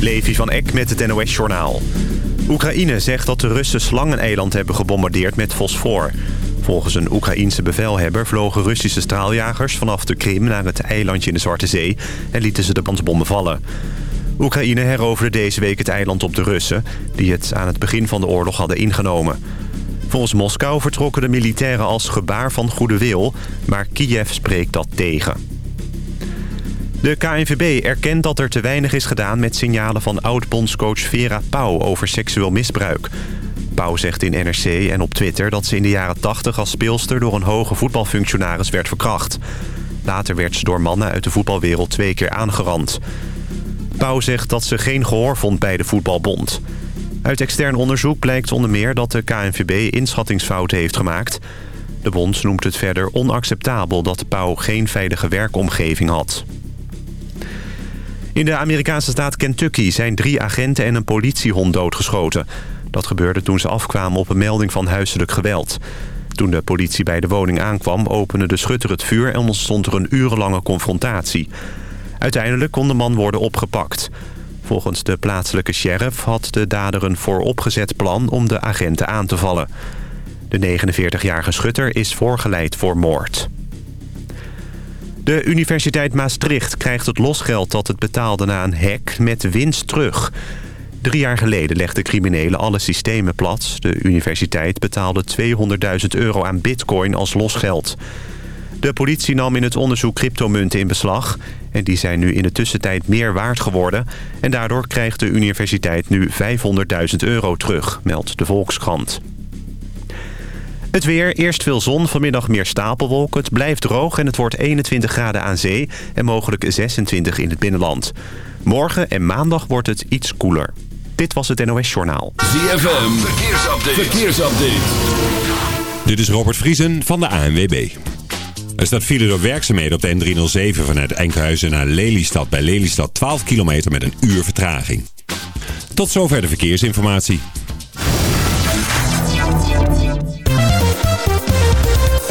Levi van Eck met het NOS-journaal. Oekraïne zegt dat de Russen Slangeneiland hebben gebombardeerd met fosfor. Volgens een Oekraïense bevelhebber vlogen Russische straaljagers vanaf de Krim naar het eilandje in de Zwarte Zee en lieten ze de brandbommen vallen. Oekraïne heroverde deze week het eiland op de Russen, die het aan het begin van de oorlog hadden ingenomen. Volgens Moskou vertrokken de militairen als gebaar van goede wil, maar Kiev spreekt dat tegen. De KNVB erkent dat er te weinig is gedaan met signalen van oud-bondscoach Vera Pauw over seksueel misbruik. Pauw zegt in NRC en op Twitter dat ze in de jaren 80 als speelster door een hoge voetbalfunctionaris werd verkracht. Later werd ze door mannen uit de voetbalwereld twee keer aangerand. Pauw zegt dat ze geen gehoor vond bij de voetbalbond. Uit extern onderzoek blijkt onder meer dat de KNVB inschattingsfouten heeft gemaakt. De bond noemt het verder onacceptabel dat Pauw geen veilige werkomgeving had. In de Amerikaanse staat Kentucky zijn drie agenten en een politiehond doodgeschoten. Dat gebeurde toen ze afkwamen op een melding van huiselijk geweld. Toen de politie bij de woning aankwam, opende de schutter het vuur... en ontstond er een urenlange confrontatie. Uiteindelijk kon de man worden opgepakt. Volgens de plaatselijke sheriff had de dader een vooropgezet plan om de agenten aan te vallen. De 49-jarige schutter is voorgeleid voor moord. De Universiteit Maastricht krijgt het losgeld dat het betaalde na een hack met winst terug. Drie jaar geleden legden criminelen alle systemen plat. De universiteit betaalde 200.000 euro aan bitcoin als losgeld. De politie nam in het onderzoek cryptomunten in beslag... en die zijn nu in de tussentijd meer waard geworden... en daardoor krijgt de universiteit nu 500.000 euro terug, meldt de Volkskrant. Het weer, eerst veel zon, vanmiddag meer stapelwolken. Het blijft droog en het wordt 21 graden aan zee... en mogelijk 26 in het binnenland. Morgen en maandag wordt het iets koeler. Dit was het NOS Journaal. ZFM, verkeersupdate. verkeersupdate. Dit is Robert Vriesen van de ANWB. Er staat file door werkzaamheden op de N307 vanuit Enkhuizen naar Lelystad. Bij Lelystad 12 kilometer met een uur vertraging. Tot zover de verkeersinformatie.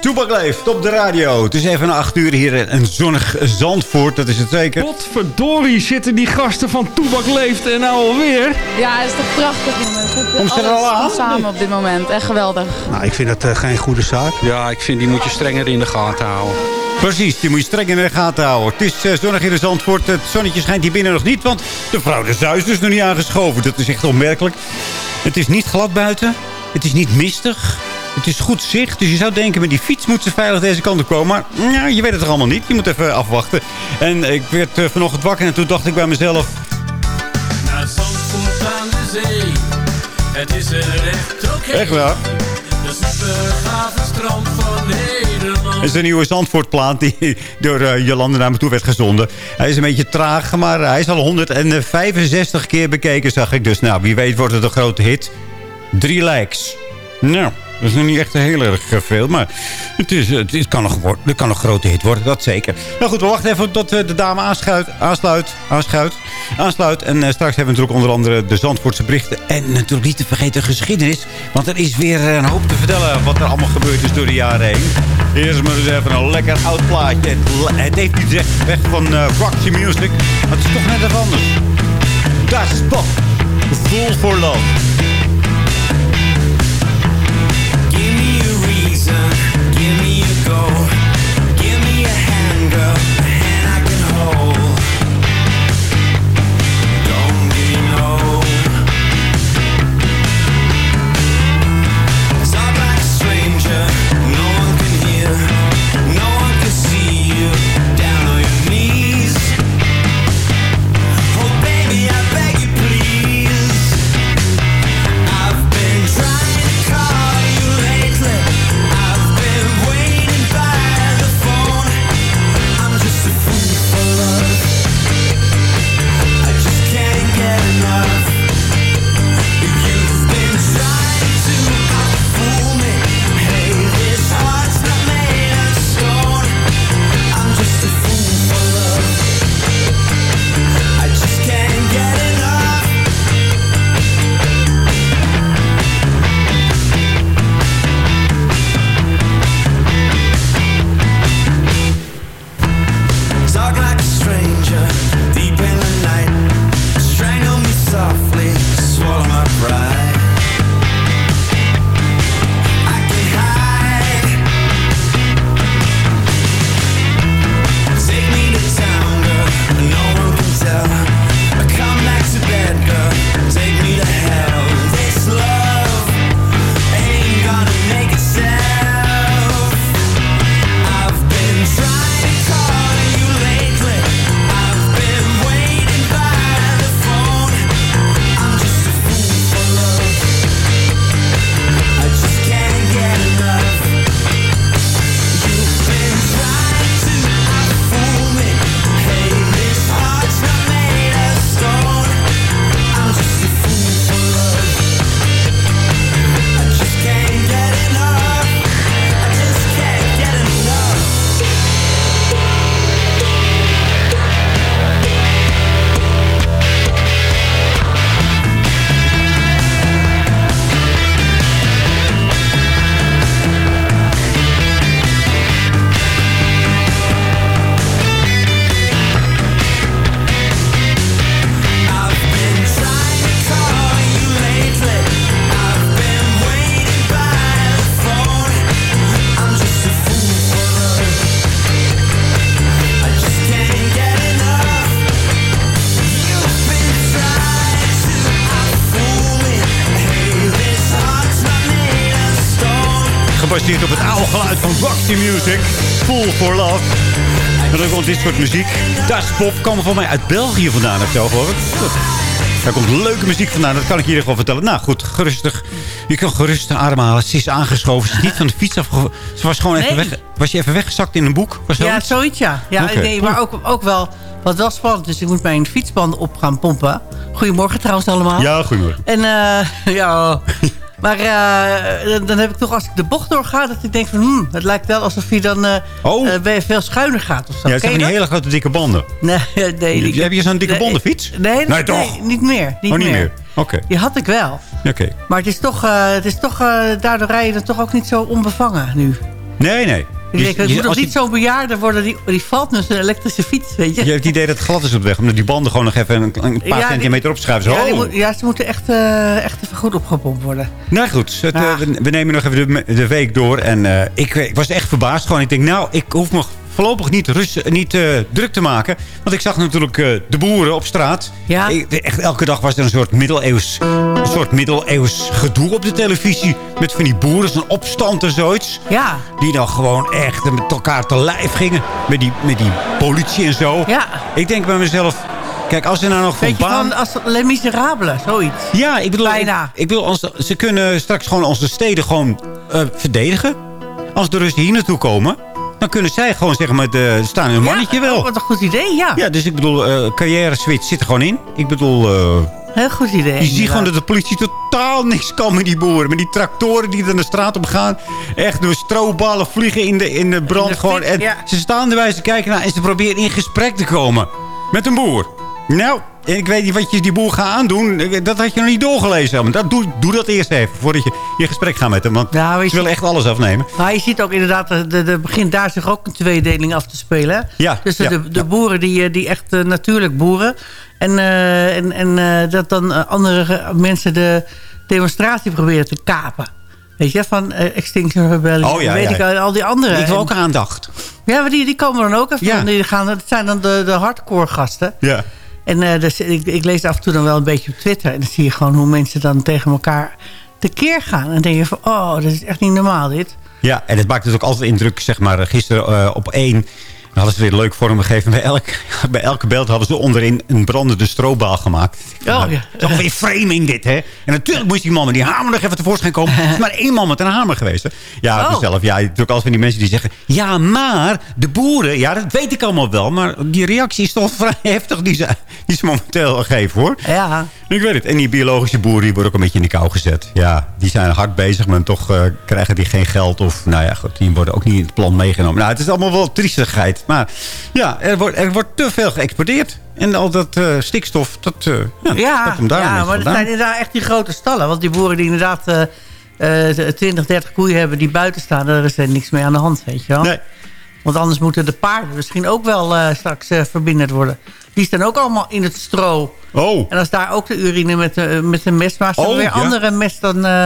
Toebak leeft op de radio. Het is even een acht uur hier in een zonnig Zandvoort. Dat is het zeker. Potverdorie zitten die gasten van Toebak leeft en nou alweer. Ja, het is toch prachtig jongens. Kom ze er al aan? samen op dit moment. Echt geweldig. Nou, ik vind dat uh, geen goede zaak. Ja, ik vind die moet je strenger in de gaten houden. Precies, die moet je streng in de gaten houden. Het is uh, zonnig in de Zandvoort. Het zonnetje schijnt hier binnen nog niet, want de vrouw de Zuis is nog niet aangeschoven. Dat is echt onmerkelijk. Het is niet glad buiten. Het is niet mistig. Het is goed zicht, dus je zou denken... met die fiets moet ze veilig deze kant op komen. Maar je weet het toch allemaal niet. Je moet even afwachten. En ik werd uh, vanochtend wakker en toen dacht ik bij mezelf... Naar Zandvoort aan de zee. Het is er echt oké. Echt waar? De supergave strand van Nederland. Het is een nieuwe Zandvoortplaat die door uh, Jolande naar me toe werd gezonden. Hij is een beetje traag, maar hij is al 165 keer bekeken, zag ik. Dus nou, wie weet wordt het een grote hit. Drie likes. Nou, dat is nog niet echt heel erg eh, veel. Maar het, is, het, is, kan, nog, het kan nog grote hit worden, dat zeker. Nou goed, we wachten even tot uh, de dame aanschuit, aansluit, aanschuit, aansluit. En uh, straks hebben we natuurlijk onder andere de Zandvoortse berichten. En natuurlijk niet te vergeten geschiedenis. Want er is weer een hoop te vertellen wat er allemaal gebeurd is door de jaren heen. Eerst maar eens even een lekker oud plaatje. Het, heeft niet weg van Roxy Music. Maar het is toch net even anders. Das is Bob. Fool for Love. go. Music. Full for Love. En dan komt dit soort muziek. Das Pop komen van mij uit België vandaan of zo, geloof ik. Daar komt leuke muziek vandaan, dat kan ik hier gewoon vertellen. Nou goed, gerustig. Je kan gerust ademhalen. Ze is aangeschoven. Ze is niet van de fiets af. Ze was gewoon even weg. Was je even weggezakt in een boek? Was Ja, zoiets ja. ja nee, maar ook, ook wel wat wel spannend is. Ik moet mijn fietsbanden op gaan pompen. Goedemorgen trouwens allemaal. Ja, goedemorgen. En eh, ja, maar eh, dan- heb ik toch als ik de bocht doorga... dat ik denk van, hmm, het lijkt wel alsof je dan Oh. bij veel schuiner gaat of zo. Ja, het zijn die dat? hele grote dikke banden. Nee, nee. Heb je zo'n dikke nee, bondenfiets? Nee, Nee, nee, toch? niet meer. Niet oh, niet meer. meer. Oké. Die had ik wel. Oké. Maar het is toch, het is toch daardoor rij je dan toch ook niet zo onbevangen nu. Nee, nee. Ik Je- denk, het moet als niet zo'n bejaarde worden, die, die valt met zijn elektrische fiets, weet je. Je hebt het idee dat het glad is op de weg. Omdat die banden gewoon nog even een, een paar Ja, centimeter opschuiven. Ja, oh. ze moeten echt, eh, echt even goed opgepompt worden. Nou goed, het, eh, we, we nemen nog even de, de week door. En eh, ik, ik was echt verbaasd. Gewoon, ik denk, nou, ik hoef me voorlopig niet, rust, niet eh, druk te maken. Want ik zag natuurlijk eh, de boeren op straat. Ja. Ik- echt, elke dag was er een soort middeleeuws, een soort middeleeuws gedoe op de televisie. Met van die boeren, zo'n opstand en zoiets. Ja, Die dan gewoon echt met elkaar te lijf gingen. Met die, met die politie en zo. ja. Ik denk bij mezelf... Kijk, als er nou nog van baan... als Les Miserables, zoiets. Ja, ik bedoel, Bijna. Ik, bedoel ons, ze kunnen straks gewoon onze steden gewoon eh, verdedigen. Als de Russen hier naartoe komen, dan kunnen zij gewoon zeggen met de staan hun mannetje wel. Wat een goed idee, ja. Ja, dus ik bedoel, eh carrière switch zit er gewoon in. Ik bedoel, eh, Heel goed idee. je ziet gewoon dat de politie totaal niks kan met die boeren. Met die tractoren die er de straat op gaan. Echt door stroballen vliegen in de, in de brand. In de gewoon. En ja. ze staan erbij, ze kijken naar en ze proberen in gesprek te komen. Met een boer. Nou, ik weet niet wat je die boer gaat aandoen. Dat had je nog niet doorgelezen. Dat, doe, doe dat eerst even, voordat je in gesprek gaat met hem. Want weet ze je- willen echt alles afnemen. Maar je ziet ook inderdaad, er de, de begint daar zich ook een tweedeling af te spelen. hè? Ja, Tussen ja, de, de ja. boeren die, eh, die echt eh, natuurlijk boeren. En, eh, en, en eh, dat dan eh, andere eh, mensen de demonstratie proberen te kapen. Weet je, van eh, Extinction Rebellion. Oh, ja, weet ik al die andere. Ik wil ook aandacht. Ja, maar die, die komen dan ook even. Ja. Die gaan, dat zijn dan de, de hardcore gasten. Ja. En eh, dus, ik, ik lees af en toe dan wel een beetje op Twitter. En dan zie je gewoon hoe mensen dan tegen elkaar tekeer gaan. En dan denk je van, oh, dat is echt niet normaal dit. Ja, en het maakt dus ook altijd indruk, zeg maar, gisteren eh, op één... Hadden ze weer leuk vorm gegeven. Bij, elk, bij elke beeld hadden ze onderin een brandende strobaal gemaakt. Oh, ja. Toch weer framing dit, hè? En natuurlijk moest die man met die hamer nog even tevoorschijn komen. Er is maar één man met een hamer geweest, hè? Ja, Oh. mezelf. Ja, natuurlijk altijd van die mensen die zeggen... Ja, maar de boeren... Ja, dat weet ik allemaal wel. Maar die reactie is toch vrij heftig die ze, die ze momenteel geven, hoor. Ja, Ik weet het. En die biologische boeren die worden ook een beetje in de kou gezet. Ja, die zijn hard bezig, maar toch eh, krijgen die geen geld. Of nou ja, goed, die worden ook niet in het plan meegenomen. Nou, het is allemaal wel triestigheid. Maar ja, er wordt, er wordt te veel geëxporteerd. En al dat eh, stikstof, dat, eh ja, ja, dat komt daar ja maar vandaan. zijn inderdaad echt die grote stallen. Want die boeren die inderdaad eh, 20, 30 koeien hebben die buiten staan... daar is er niks mee aan de hand, weet je wel. Nee. Want anders moeten de paarden misschien ook wel eh, straks eh verbinderd worden. Die staan ook allemaal in het stro. Oh, En als daar ook de urine met, de met een mes... maar ze Oh, weer ja. andere mes dan, eh,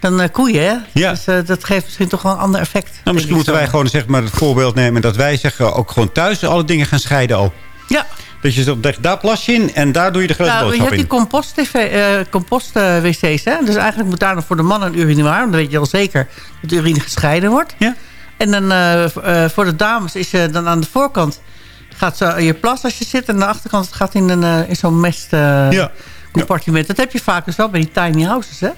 dan eh, koeien, hè? Ja. Dus eh, dat geeft misschien toch wel een ander effect. nou, misschien moeten wij gewoon zeg maar, het voorbeeld nemen... dat wij zeggen ook gewoon thuis alle dingen gaan scheiden al. Ja, Dat je zo, daar plas je in en daar doe je de grote nou, je boodschap hebt die in. compost, eh, compost eh, wc's, hè? Dus eigenlijk moet daar dan voor de man een urinoir... want dan weet je al zeker dat de urine gescheiden wordt. Ja. En dan eh, eh, voor de dames is eh, dan aan de voorkant... gaat zo je plas als je zit... en aan de achterkant gaat in, een, in zo'n mest... Ja. compartiment. Dat heb je vaak dus wel bij die tiny houses, hè?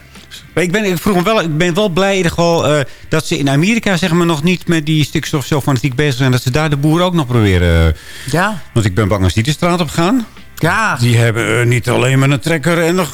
Maar ik ben, ik, vroeg me wel, ik ben wel blij in ieder geval, dat ze in Amerika zeg maar, nog niet met die stikstof zo fanatiek bezig zijn. Dat ze daar de boeren ook nog proberen. Ja. want ik ben bang als die de straat op gaan. Ja, Die hebben niet alleen maar een trekker en nog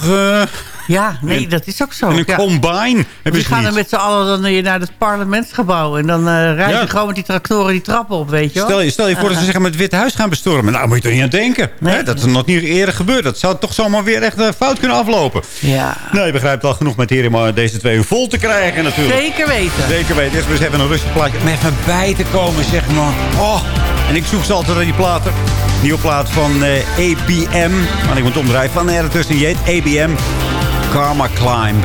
ja nee, dat is ook zo. en een ja. combine. Hebben Die ze gaan dan met z'n allen dan weer naar het parlementsgebouw. En dan eh rijden Ja. gewoon met die tractoren die trappen op, weet je wel. Stel je, stel je voor dat ze zeggen met het Witte Huis gaan bestormen. Nou, moet je er niet aan denken. Nee. Hè? Dat is nog niet eerder gebeurd. Dat zou toch zomaar weer echt eh, fout kunnen aflopen. Ja, Nou, je begrijpt al genoeg met maar deze twee uur vol te krijgen natuurlijk. zeker weten. Zeker weten. Eerst maar eens even een rustig plaatje. Om even bij te komen, zeg maar. Oh. En ik zoek ze altijd naar die platen. Nieuwe plaat van eh, ABM. Want ik moet omdraaien. Van er tussen je heet ABM. Karma Climb.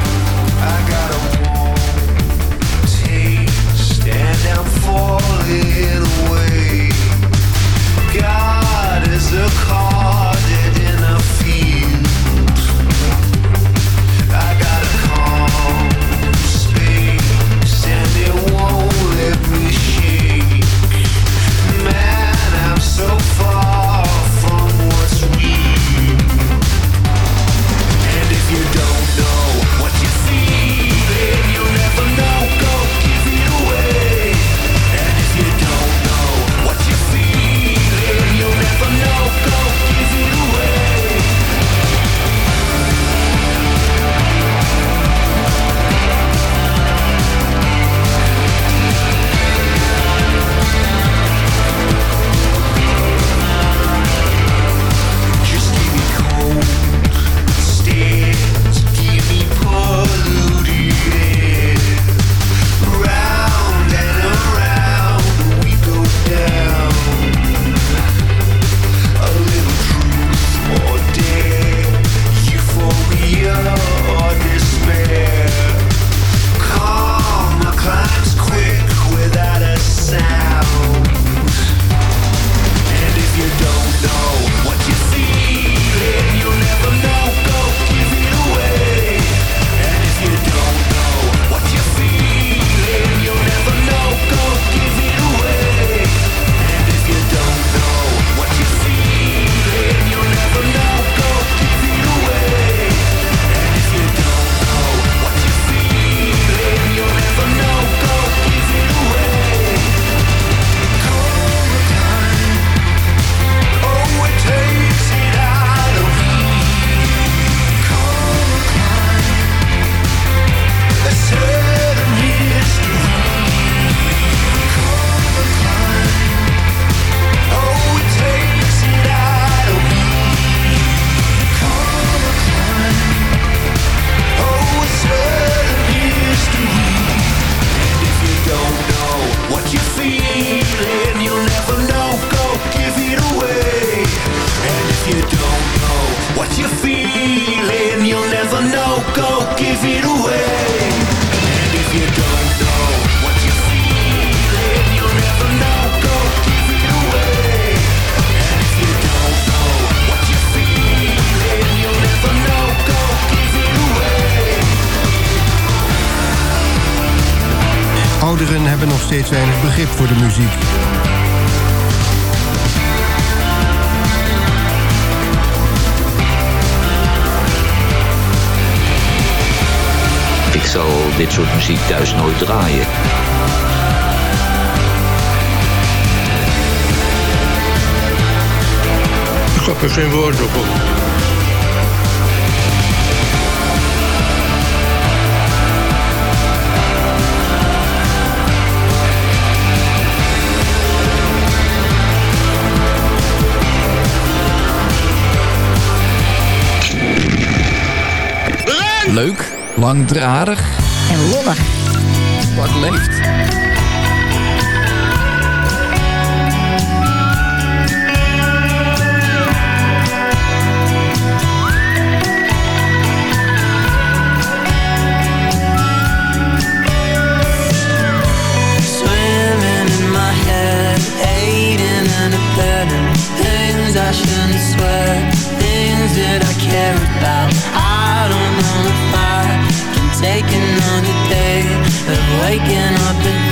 zal dit soort muziek thuis nooit draaien. Ik heb er geen woorden op. Leuk. Langdradig. En lollig. Wat leeft. been waking up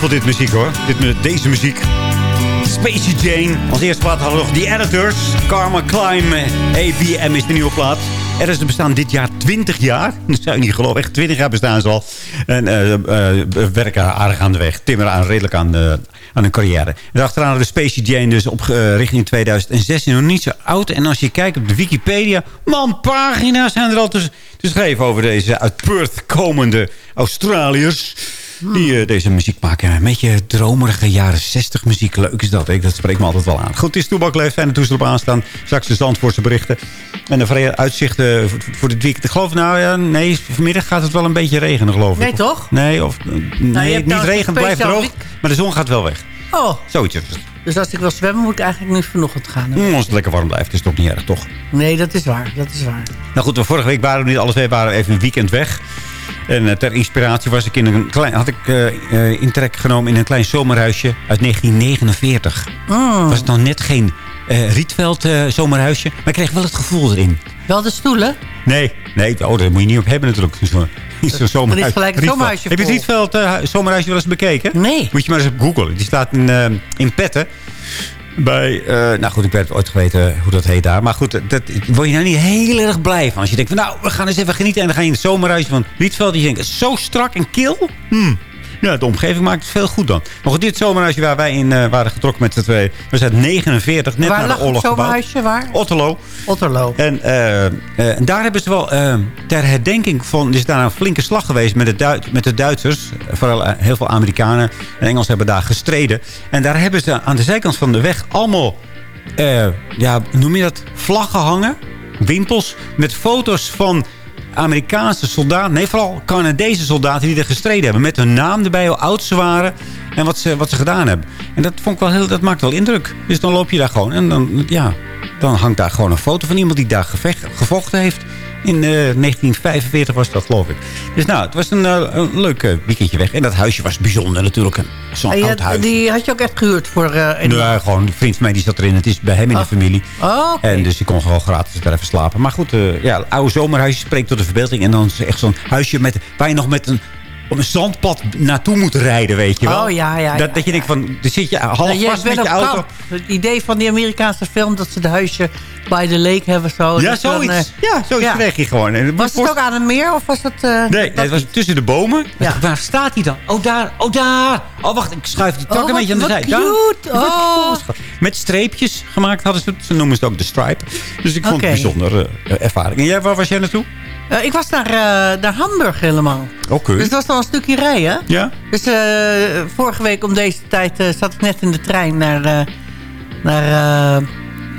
veel dit muziek hoor. Dit, deze muziek. Spacey Jane. Als eerste plaat hadden we nog die Editors. Karma Climb. Eh, ABM is de nieuwe plaat. Er bestaan dit jaar 20 jaar. Dat zou je niet geloven. Echt 20 jaar bestaan ze al. En uh, uh, werken aardig aan de weg. Timmeren aan, redelijk aan, uh, aan hun carrière. En achteraan de Spacey Jane dus op richting 2016. Nog niet zo oud. En als je kijkt op de Wikipedia... Man, pagina's zijn er al te, te schrijven over deze uit Perth komende Australiërs. Die eh, deze muziek maken. Een beetje dromerige jaren 60 muziek. Leuk is dat. hè? Dat spreekt me altijd wel aan. Goed, het is Toebak Leeft. Fijne toestel op aanstaan. Straks de Zandvoortse berichten. En de vrije uitzichten voor- voor dit weekend. Ik geloof nou ja, nee, vanmiddag gaat het wel een beetje regenen geloof ik. Nee, toch? Nee, of, eh, nee hebt niet nou regen, het blijft droog. Maar de zon gaat wel weg. Oh, Zoiets. dus als ik wil zwemmen moet ik eigenlijk nu vanochtend gaan. Mm, als het lekker warm blijft, is het ook niet erg, toch? Nee, dat is waar. Dat is waar. Nou goed, we vorige week waren we niet alle twee waren we even een weekend weg. En eh, ter inspiratie was ik in een klein, had ik eh eh, intrek genomen in een klein zomerhuisje uit 1949. Mm. Was het nog net geen Rietveld zomerhuisje, maar ik kreeg wel het gevoel erin. Wel de stoelen? Nee, nee, oh, daar moet je niet op hebben natuurlijk. Zomerhuis. Er is gelijk een zomerhuisje Heb je het. Rietveld zomerhuisje wel eens bekeken? Nee. Moet je maar eens op googlen. Die staat in, in Petten. Bij, eh, nou goed, ik werd ooit geweten hoe dat heet daar. Maar goed, dat, word je nou niet heel erg blij van. Als je denkt van, nou, we gaan eens even genieten. En dan ga je in het zomerhuisje van Rietveld. Die denkt, zo strak en kil. Hmm. Ja, de omgeving maakt het veel goed dan. Maar goed, dit zomerhuisje waar wij in eh, waren getrokken met z'n twee. We zijn 49, net waar na de oorlog zomerhuisje? Waar? Otterlo. Otterlo. En, eh, eh, daar hebben ze wel ter herdenking van... Er is daar een flinke slag geweest met de, Duit- met de Duitsers. Vooral heel veel Amerikanen en Engelsen hebben daar gestreden. En daar hebben ze aan de zijkant van de weg allemaal... ja, noem je dat? Vlaggen hangen. Wimpels met foto's van Amerikaanse soldaten. Nee, vooral Canadese soldaten die er gestreden hebben. Met hun naam erbij, hoe oud ze waren. En wat ze, wat ze gedaan hebben. En dat, vond ik wel heel, dat maakt wel indruk. Dus dan loop je daar gewoon. En dan, ja, dan hangt daar gewoon een foto van iemand die daar gevecht, gevochten heeft. In eh, 1945 was dat, geloof ik. Dus nou, het was een, eh, een leuk eh, weekendje weg. En dat huisje was bijzonder natuurlijk. een- Zo'n oud huis. die had je ook echt gehuurd voor... eh, een- Nee, gewoon een vriend van mij die zat erin. Het is bij hem in de Oh. familie. Oh. En dus die kon gewoon gratis daar even slapen. Maar goed, eh, ja, oude zomerhuisje spreekt tot de verbeelding. En dan is het echt zo'n huisje met, waar je nog met een, een zandpad naartoe moet rijden, weet je wel. Oh, ja, ja, Dat, ja, dat je denkt van, er zit je half Nou, vast met je auto. kamp. Het idee van die Amerikaanse film... dat ze de huisje bij de lake hebben. Zo, Ja, Dat dan, zoiets. eh, ja, zoiets ja. kreeg je gewoon. En Was het ook aan een meer of was het... eh, Nee, dat het was tussen de bomen. Ja. Waar staat hij dan? Oh, daar. Oh, daar. Oh, wacht. Ik schuif die tak Oh, een beetje aan de wat zij. Daar. cute. Oh. Met streepjes gemaakt hadden ze het. Ze noemen het ook de stripe. Dus ik vond het een bijzondere eh, ervaring. En jij, waar was jij naartoe? Eh, ik was naar, eh, naar Hamburg helemaal. Oké. Dus dat was wel een stukje rijden. Ja? Dus eh, vorige week om deze tijd zat ik net in de trein naar, naar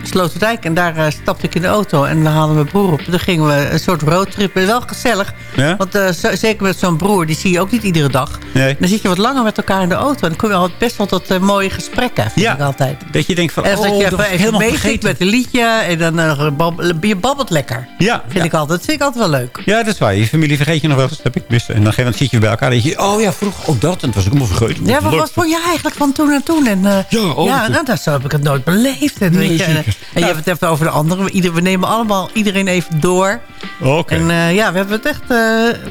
Sloterdijk. En daar eh, stapte ik in de auto en we haalden mijn broer op. Toen gingen we een soort roadtrip. Wel gezellig. Ja? Want eh, zo- zeker met zo'n broer, die zie je ook niet iedere dag. Nee. Dan zit je wat langer met elkaar in de auto. En dan kom je best wel tot eh, mooie gesprekken, vind Ja. ik altijd. Dat je denkt van, En oh, dat je dat was helemaal met een liedje. En dan je babbelt lekker. Ja, Vind ja. ik altijd. Dat vind ik altijd wel leuk. Ja, dat is waar. Je familie vergeet je nog wel eens. Dat heb ik mis. En dan, geef- dan zit je bij elkaar. En je, oh ja, vroeger ook dat. En dat was ik helemaal vergeten. Ja, wat, wat vond jij eigenlijk van toen en toen? En, Ja, oh, ja nou, dat zo heb ik het nooit beleefd. En, Nee, weet je, en, je hebt het even over de anderen. We, ieder, we nemen allemaal iedereen even door. Oké. En eh, ja, we hebben het echt eh,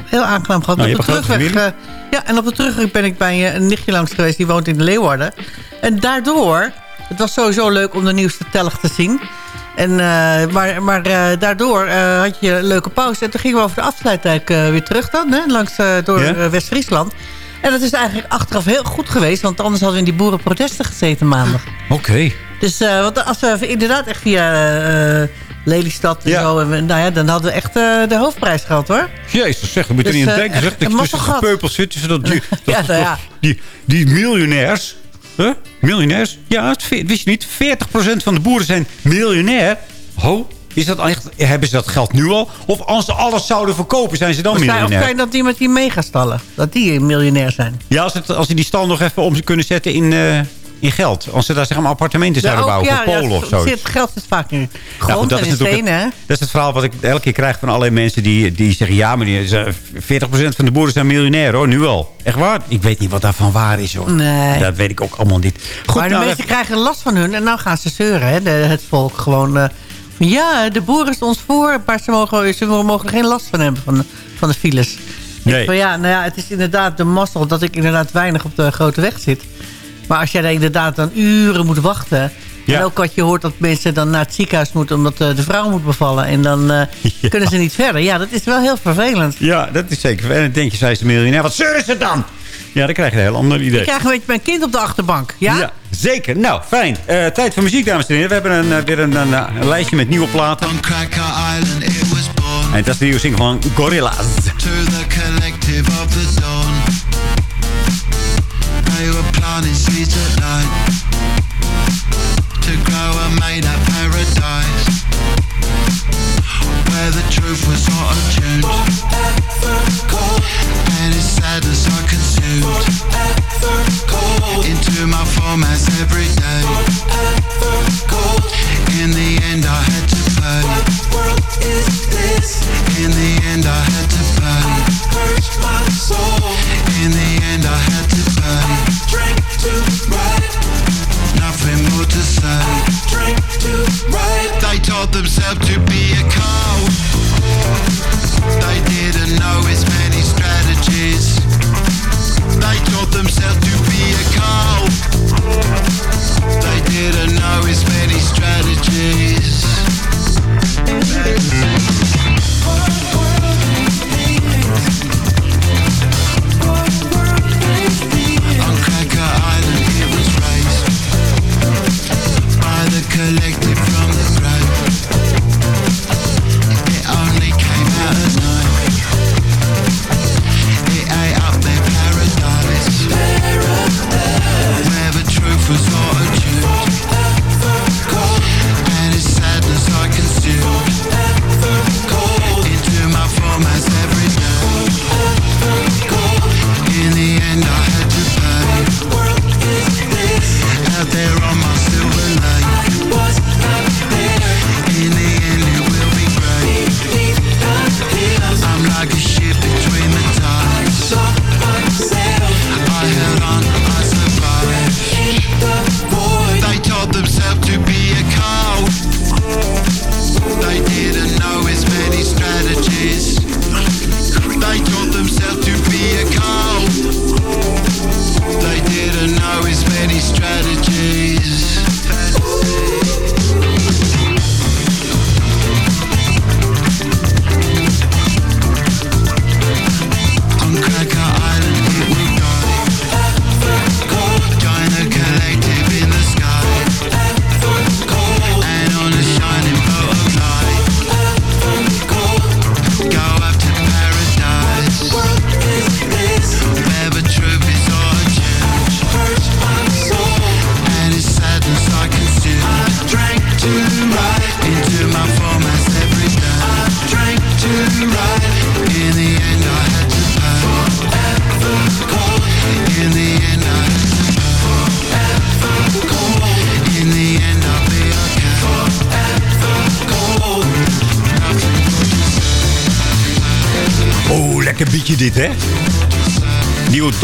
heel aangenaam gehad. Nou, op de terugweg, eh, ja, en op de terugweg ben ik bij een nichtje langs geweest. Die woont in Leeuwarden. En daardoor, het was sowieso leuk om de nieuwste telg te zien. En, maar maar daardoor had je een leuke pauze. En toen gingen we over de afsluitdijk weer terug dan. Hè, langs, door West-Friesland. En dat is eigenlijk achteraf heel goed geweest. Want anders hadden we in die boerenprotesten gezeten maandag. Oké. Dus eh, want als we inderdaad echt via eh, Lelystad en Ja. zo... en we- nou ja, dan hadden we echt eh, de hoofdprijs gehad hoor. Jezus, zeg, dan moet je Dus, niet aan denken. Zeg, dat een je tussen gehad. gepeupeld zit. tussen dat, die, Ja, dat- nou ja. Die, die miljonairs. Huh? Miljonairs? Ja, wist je niet. 40% van de boeren zijn miljonair. Ho, is dat echt, hebben ze dat geld nu al? Of als ze alles zouden verkopen, zijn ze dan zijn, of miljonair? zijn dat die met die megastallen? Dat die miljonair zijn? Ja, als, het, als ze die stal nog even om ze kunnen zetten in, eh, in geld. Als ze daar zeg maar appartementen zouden bouwen ja, voor Polen ja, of zo. Het geld zit vaak in grond dat en is in stenen. het, dat is het verhaal wat ik elke keer krijg van allerlei mensen die, die zeggen... ja, meneer, ze- 40% van de boeren zijn miljonair, hoor, nu al. Echt waar? Ik weet niet wat daarvan waar is, hoor. Nee. Dat weet ik ook allemaal niet. Goed, maar de nou, mensen krijgen last van hun en dan gaan ze zeuren, hè, de, het volk. Gewoon eh, ja, de boer is ons voor, maar ze mogen, ze mogen geen last van hebben van de, van de files. Nee. Van, ja, nou ja, het is inderdaad de mazzel dat ik inderdaad weinig op de grote weg zit. Maar als jij daar inderdaad dan uren moet wachten... Ja. En ook wat je hoort dat mensen dan naar het ziekenhuis moeten... omdat de vrouw moet bevallen. En dan eh, Ja. kunnen ze niet verder. Ja, dat is wel heel vervelend. Ja, dat is zeker. En dan denk je, zij is de miljonair. Wat zeuren ze dan? Ja, dan krijg je een heel ander idee. Ik krijg een beetje mijn kind op de achterbank. Ja? zeker. Nou, fijn. Eh, tijd voor muziek, dames en heren. We hebben een, eh, weer een, een, eh, een lijstje met nieuwe platen. En dat is de nieuwe single van Gorillaz. to the collective of the dawn. They were planting seeds at night to grow a made up paradise They taught themselves to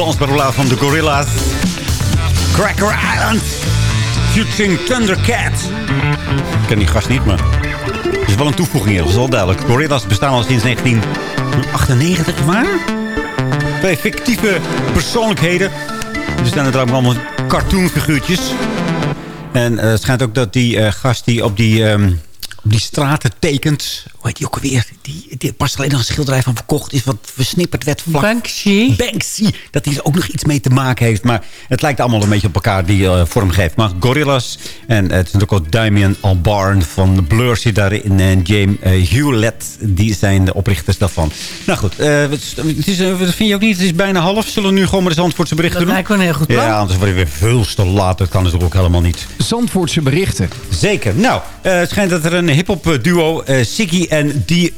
dansbarola van de Gorillaz. Cracker Island. Featuring Thundercat. Ik ken die gast niet, maar... Het is wel een toevoeging dat is wel duidelijk. Gorillaz bestaan al sinds 1998, maar... Twee fictieve persoonlijkheden. Er zijn er ook allemaal cartoonfiguurtjes. En eh, het schijnt ook dat die eh, gast die op die, ehm, op die straten tekent... Hoe heet die ook alweer? Pas alleen nog een schilderij van verkocht is... wat versnipperd werd vlak... Banksy. Banksy. Dat hij er ook nog iets mee te maken heeft. Maar het lijkt allemaal een beetje op elkaar die eh, vorm geeft. Maar Gorillaz en uh, het is ook al Damien Albarn van Blur zit daarin. En James uh, Hewlett, die zijn de oprichters daarvan. Nou goed, uh, het is, uh, vind je ook niet? Het is bijna half. Zullen we nu gewoon maar de Zandvoortse berichten dat doen? lijkt me een heel goed plan. Ja, anders word je weer veel te laat. Dat kan natuurlijk ook helemaal niet. Zandvoortse berichten. Zeker. Nou, uh, het schijnt dat er een hip-hop duo, uh, Siggy en die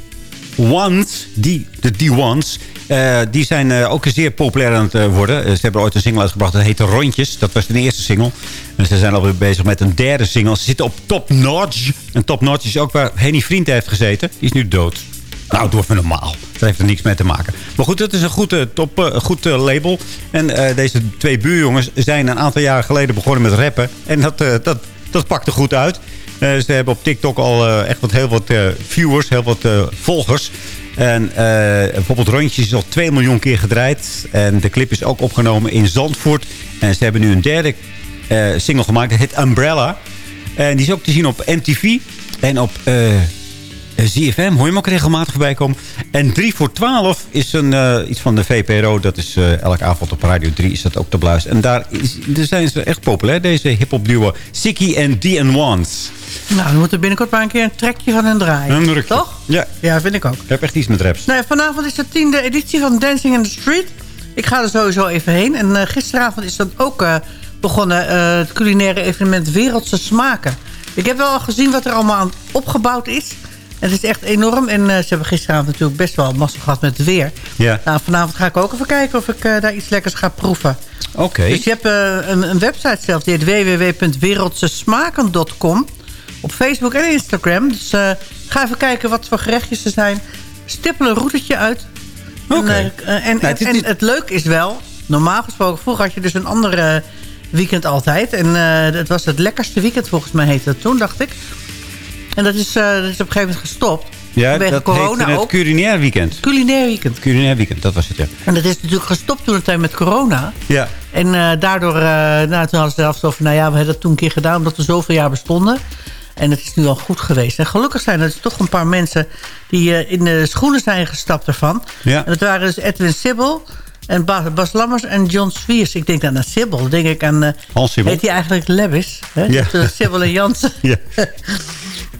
Ones, die, de D-Ones, uh, die zijn uh, ook zeer populair aan het uh, worden. ze hebben ooit een single uitgebracht, dat heette Rondjes. Dat was de eerste single. En ze zijn alweer bezig met een derde single. Ze zitten op Top Notch. En Top Notch is ook waar Henny Vriend heeft gezeten. Die is nu dood. Nou, doe even normaal. Daar heeft er niks mee te maken. Maar goed, het is een goed, top, goed label. En deze twee buurjongens zijn een aantal jaren geleden begonnen met rappen. En dat, dat, dat pakte goed uit. Uh, ze hebben op TikTok al uh, echt wat, heel wat uh, viewers, heel wat volgers. En bijvoorbeeld Rondjes is al 2 miljoen keer gedraaid. En de clip is ook opgenomen in Zandvoort. En ze hebben nu een derde single gemaakt. Heet Umbrella. En die is ook te zien op MTV en op eh, ZFM. Hoor je hem ook regelmatig voorbij komen. En 3 voor 12 is een, eh, iets van de VPRO. Dat is eh, elke avond op Radio 3 is dat ook te beluisteren. En daar, is, daar zijn ze echt populair, deze hip-hop duo. Sicky en D&Ones. Nou, we moeten binnenkort maar een keer een trekje van hen draaien. Een drukje. Toch? Ja. Ja, vind ik ook. Ik heb echt iets met raps. Vanavond is de tiende editie van Dancing in the Street. Ik ga er sowieso even heen. En eh, gisteravond is dat ook eh, begonnen, eh, het culinaire evenement Wereldse Smaken. Ik heb wel al gezien wat er allemaal aan opgebouwd is. Het is echt enorm. En eh, ze hebben gisteravond natuurlijk best wel massa gehad met het weer. Ja. Nou, vanavond ga ik ook even kijken of ik eh, daar iets lekkers ga proeven. Oké. Dus je hebt eh, een, een website zelf, die heet www.wereldsesmaken.com. Op Facebook en Instagram. Dus ga even kijken wat voor gerechtjes er zijn. Stippel een routetje uit. Oké. En, en, en, Nou, dit en het leuke is wel, normaal gesproken, vroeger had je dus een andere weekend altijd. En dat was het lekkerste weekend volgens mij heette dat toen, dacht ik. En dat is, eh, dat is op een gegeven moment gestopt. Ja, dat corona het ook. culinair weekend. Culinair weekend. Culinair weekend, dat was het, ja. En dat is natuurlijk gestopt toen het tijd met corona. Ja. En eh, daardoor, eh nou, toen hadden ze zelfs over, nou ja, we hebben dat toen een keer gedaan omdat we zoveel jaar bestonden. En het is nu al goed geweest. En gelukkig zijn er toch een paar mensen die in de schoenen zijn gestapt ervan. Ja. En dat waren dus Edwin Sibbel en Bas, Bas Lammers en John Swiers. Ik denk dan aan Sibbel. Denk ik aan... Hans Sibbel. Heet hij eigenlijk Lebbis? Hè? Ja. Sibbel en Jansen. Ja.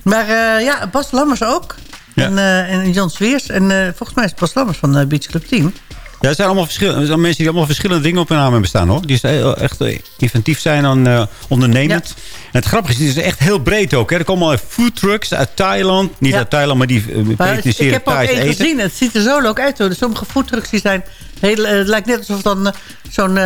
Maar eh, ja, Bas Lammers ook. Ja. En, eh, en John Swiers. En eh, volgens mij is Bas Lammers van eh, Beach Club Team. Ja, er zijn allemaal verschillende, er zijn mensen die allemaal verschillende dingen op hun naam hebben staan, hoor. Die zijn echt inventief zijn en ondernemend. En het grappige is, het is echt heel breed ook. Hè. Er komen allerlei food trucks uit Thailand. Niet Ja. uit Thailand, maar die uh, Maar ik pretenderen heb ook één eten. gezien. Het ziet er zo leuk uit. Hoor. Sommige foodtrucks die zijn... Heel, eh, het lijkt net alsof het dan eh, zo'n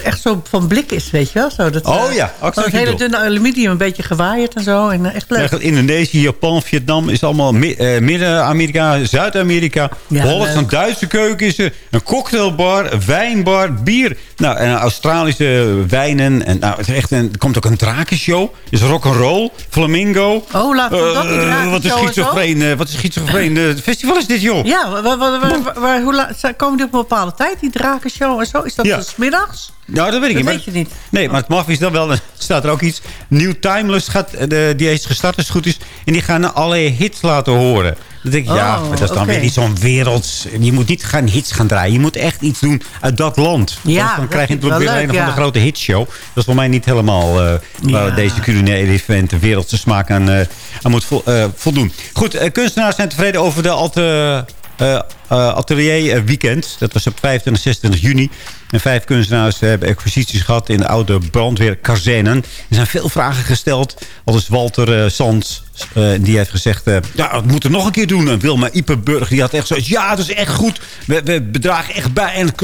echt zo van blik is, weet je wel? Zo, dat, Oh ja, ook van zo het hele dunne aluminium, een beetje gewaaid en zo. En echt leuk. Indonesië, Japan, Vietnam is allemaal Mi- Midden-Amerika, Zuid-Amerika. Ja, leuk. een Duitse keuken is er een cocktailbar, een wijnbar, bier. Nou, en Australische wijnen. En nou, het is echt een, er komt ook een drakenshow. Er is rock'n'roll, flamingo. Oh, laten we dat, die Eh, wat zo? schizofreen, eh, wat een schizofreen eh, festival is dit, joh. Ja, waar, hoe laat, komen die op een bepaalde tijd, die drakenshow en zo? Is dat Ja. dus 's middags? Nou, dat weet ik Dat niet. weet je niet. Nee, maar het maf is dan wel... Er staat er ook iets. New Timeless gaat, die is gestart als het goed is. En die gaan allerlei hits laten horen. Dan denk ik, ja, Oh, dat is dan weer niet zo'n werelds... Je moet niet gaan hits gaan draaien. Je moet echt iets doen uit dat land. Ja, dan krijg je natuurlijk weer een van de grote hitshow. Dat is voor mij niet helemaal eh, waar Ja. deze culinaire event de wereldse smaak aan, eh, aan moet vo- eh, voldoen. Goed, kunstenaars zijn tevreden over de Alte, eh, eh, Atelier eh, Weekend. Dat was op 25 en 26 juni. En vijf kunstenaars hebben exposities gehad in de oude brandweerkazernen. Er zijn veel vragen gesteld. Al is Walter eh, Sands, eh, die heeft gezegd... eh, ja, we moeten nog een keer doen. En Wilma Iperburg, die had echt zoiets... ja, dat is echt goed. We, we bedragen echt bij aan het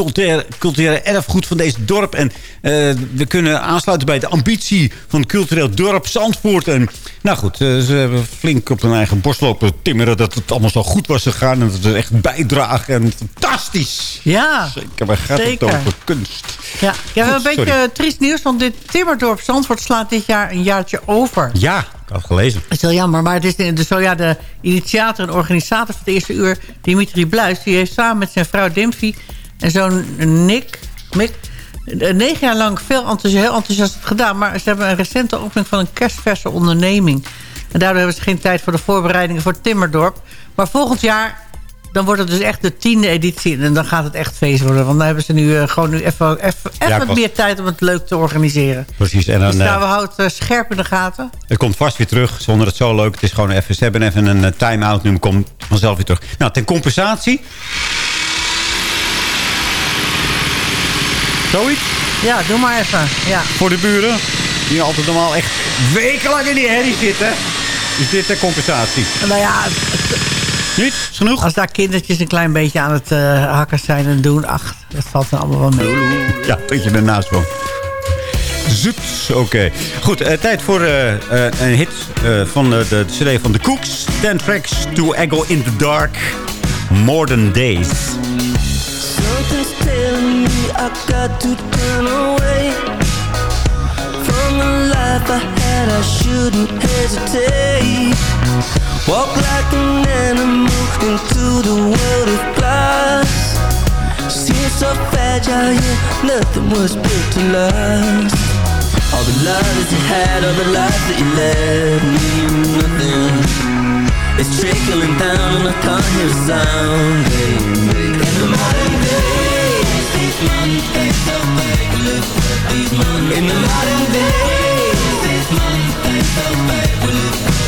culturele, erfgoed van deze dorp. En eh, we kunnen aansluiten bij de ambitie van het cultureel dorp Zandvoort. En nou goed, eh, ze hebben flink op hun eigen borst lopen timmeren... dat het allemaal zo goed was gegaan. En dat ze echt En fantastisch. Ja, Zeker, waar gaat Zeker. het over kunst? ja. ja Goed, een beetje sorry. triest nieuws, want dit Timmerdorp Zandvoort slaat dit jaar een jaartje over. Ja, ik had gelezen. Dat is heel jammer, maar het is de, de, zo, ja, de initiator en organisator van het eerste uur, Dimitri Bluis... die heeft samen met zijn vrouw Dimfy en zo'n Nick, Mick... eh, negen jaar lang veel enthousi heel enthousiast gedaan... maar ze hebben een recente opening van een kerstverse onderneming. En daardoor hebben ze geen tijd voor de voorbereidingen voor Timmerdorp. Maar volgend jaar... Dan wordt het dus echt de tiende editie. En dan gaat het echt feest worden. Want dan hebben ze nu eh, gewoon nu even, even, even Ja, wat pas- meer tijd om het leuk te organiseren. Precies. En Dus dan, daar eh, we houden het eh, scherp in de gaten. het komt vast weer terug, zonder het zo leuk. Het is gewoon even, ze hebben even een eh, time-out nu, komt vanzelf weer terug. Nou, ten compensatie... Zoiets Ja, doe maar even. Ja. voor de buren. Die altijd normaal echt wekenlang in die herrie zitten. Is dit de compensatie? Nou ja, het- Niet? Is genoeg? als daar kindertjes een klein beetje aan het eh, hakken zijn en doen, ach, dat valt dan allemaal wel mee. Ja, dat je ernaast woont. Zoet, oké. Goed, eh, tijd voor eh, eh, een hit eh, van eh, de cd van The Cooks. 10 tracks to Echo in the Dark. Modern Days. Something's telling me I got to turn away from the life I had. I shouldn't hesitate. Walk like an animal into the world of glass. Seems so fragile, yeah, nothing was built to last. All the love that you had or the life that you led mean nothing. It's trickling down and I can't hear a sound, baby. In the modern days, these are back. Live for these Mondays. In the modern days, these Mondays are back. We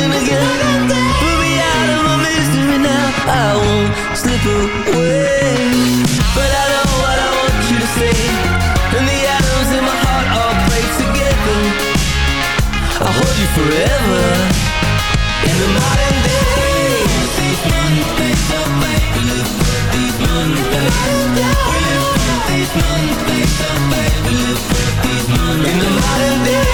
me out of misery now. I won't slip away. But I know what I want you to say. And the atoms in my heart all play together. I'll hold you forever. In the modern days, these Mondays are these Mondays. These Mondays are these Mondays. In the modern days,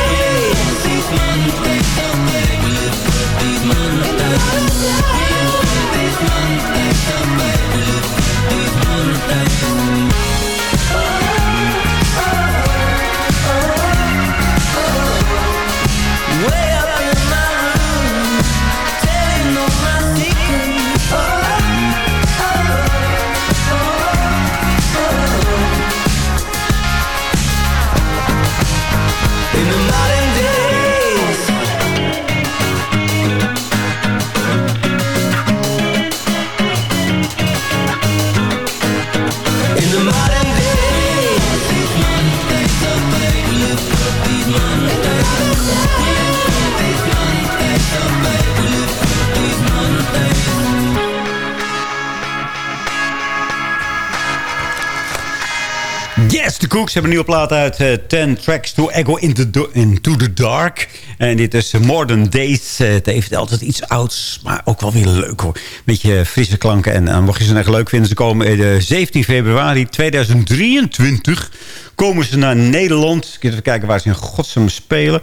Cooks hebben een nieuwe plaat uit. eh, 10 Tracks to Echo into, the- into the Dark. En dit is eh, Modern Days. Eh, het heeft altijd iets ouds, maar ook wel weer leuk hoor. Beetje frisse klanken. En eh, mocht je ze echt leuk vinden, ze komen eh, de 17 februari 2023. Komen ze naar Nederland. Even kijken waar ze in godsnaam spelen.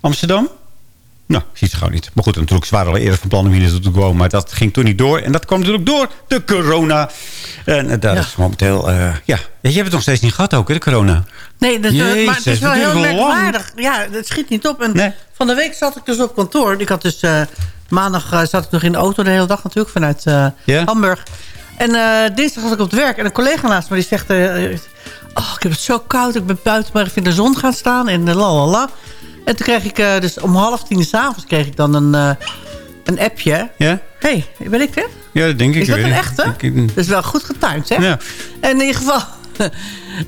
Amsterdam? Nou, ik zie het gewoon niet. Maar goed, natuurlijk, ze waren al eerder van plan om hier naartoe te komen. Maar dat ging toen niet door. En dat kwam natuurlijk door de corona. En eh, daar is momenteel... eh, ja, je hebt het nog steeds niet gehad ook, hè, de corona. Nee, dat, Jezus, maar het is wel heel merkwaardig. Ja, het schiet niet op. En van de week zat ik dus op kantoor. Ik had dus eh, maandag eh, zat ik nog in de auto de hele dag natuurlijk vanuit eh? Hamburg. En eh, dinsdag was ik op het werk en een collega naast me die zegt... eh, eh, oh, ik heb het zo koud, ik ben buiten maar even in de zon gaan staan en la la la. En toen kreeg ik eh, dus om half tien s'avonds kreeg ik dan een, eh, een appje. Ja? Hé, hey, ben ik dit? Ja, dat denk ik. Is dat een echte? Ik- Dat is wel goed getimed, hè? Ja. En in ieder geval...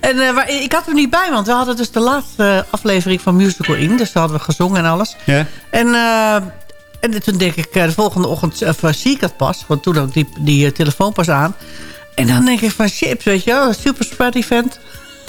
En uh, maar ik had hem niet bij, want we hadden dus de laatste aflevering van Musical In. Dus daar hadden we gezongen en alles. Ja. En, uh, en toen denk ik, uh, de volgende ochtend of, zie ik dat pas. Want toen ook die, die telefoon pas aan. En dan denk ik van, chips, weet je wel. Super spread event.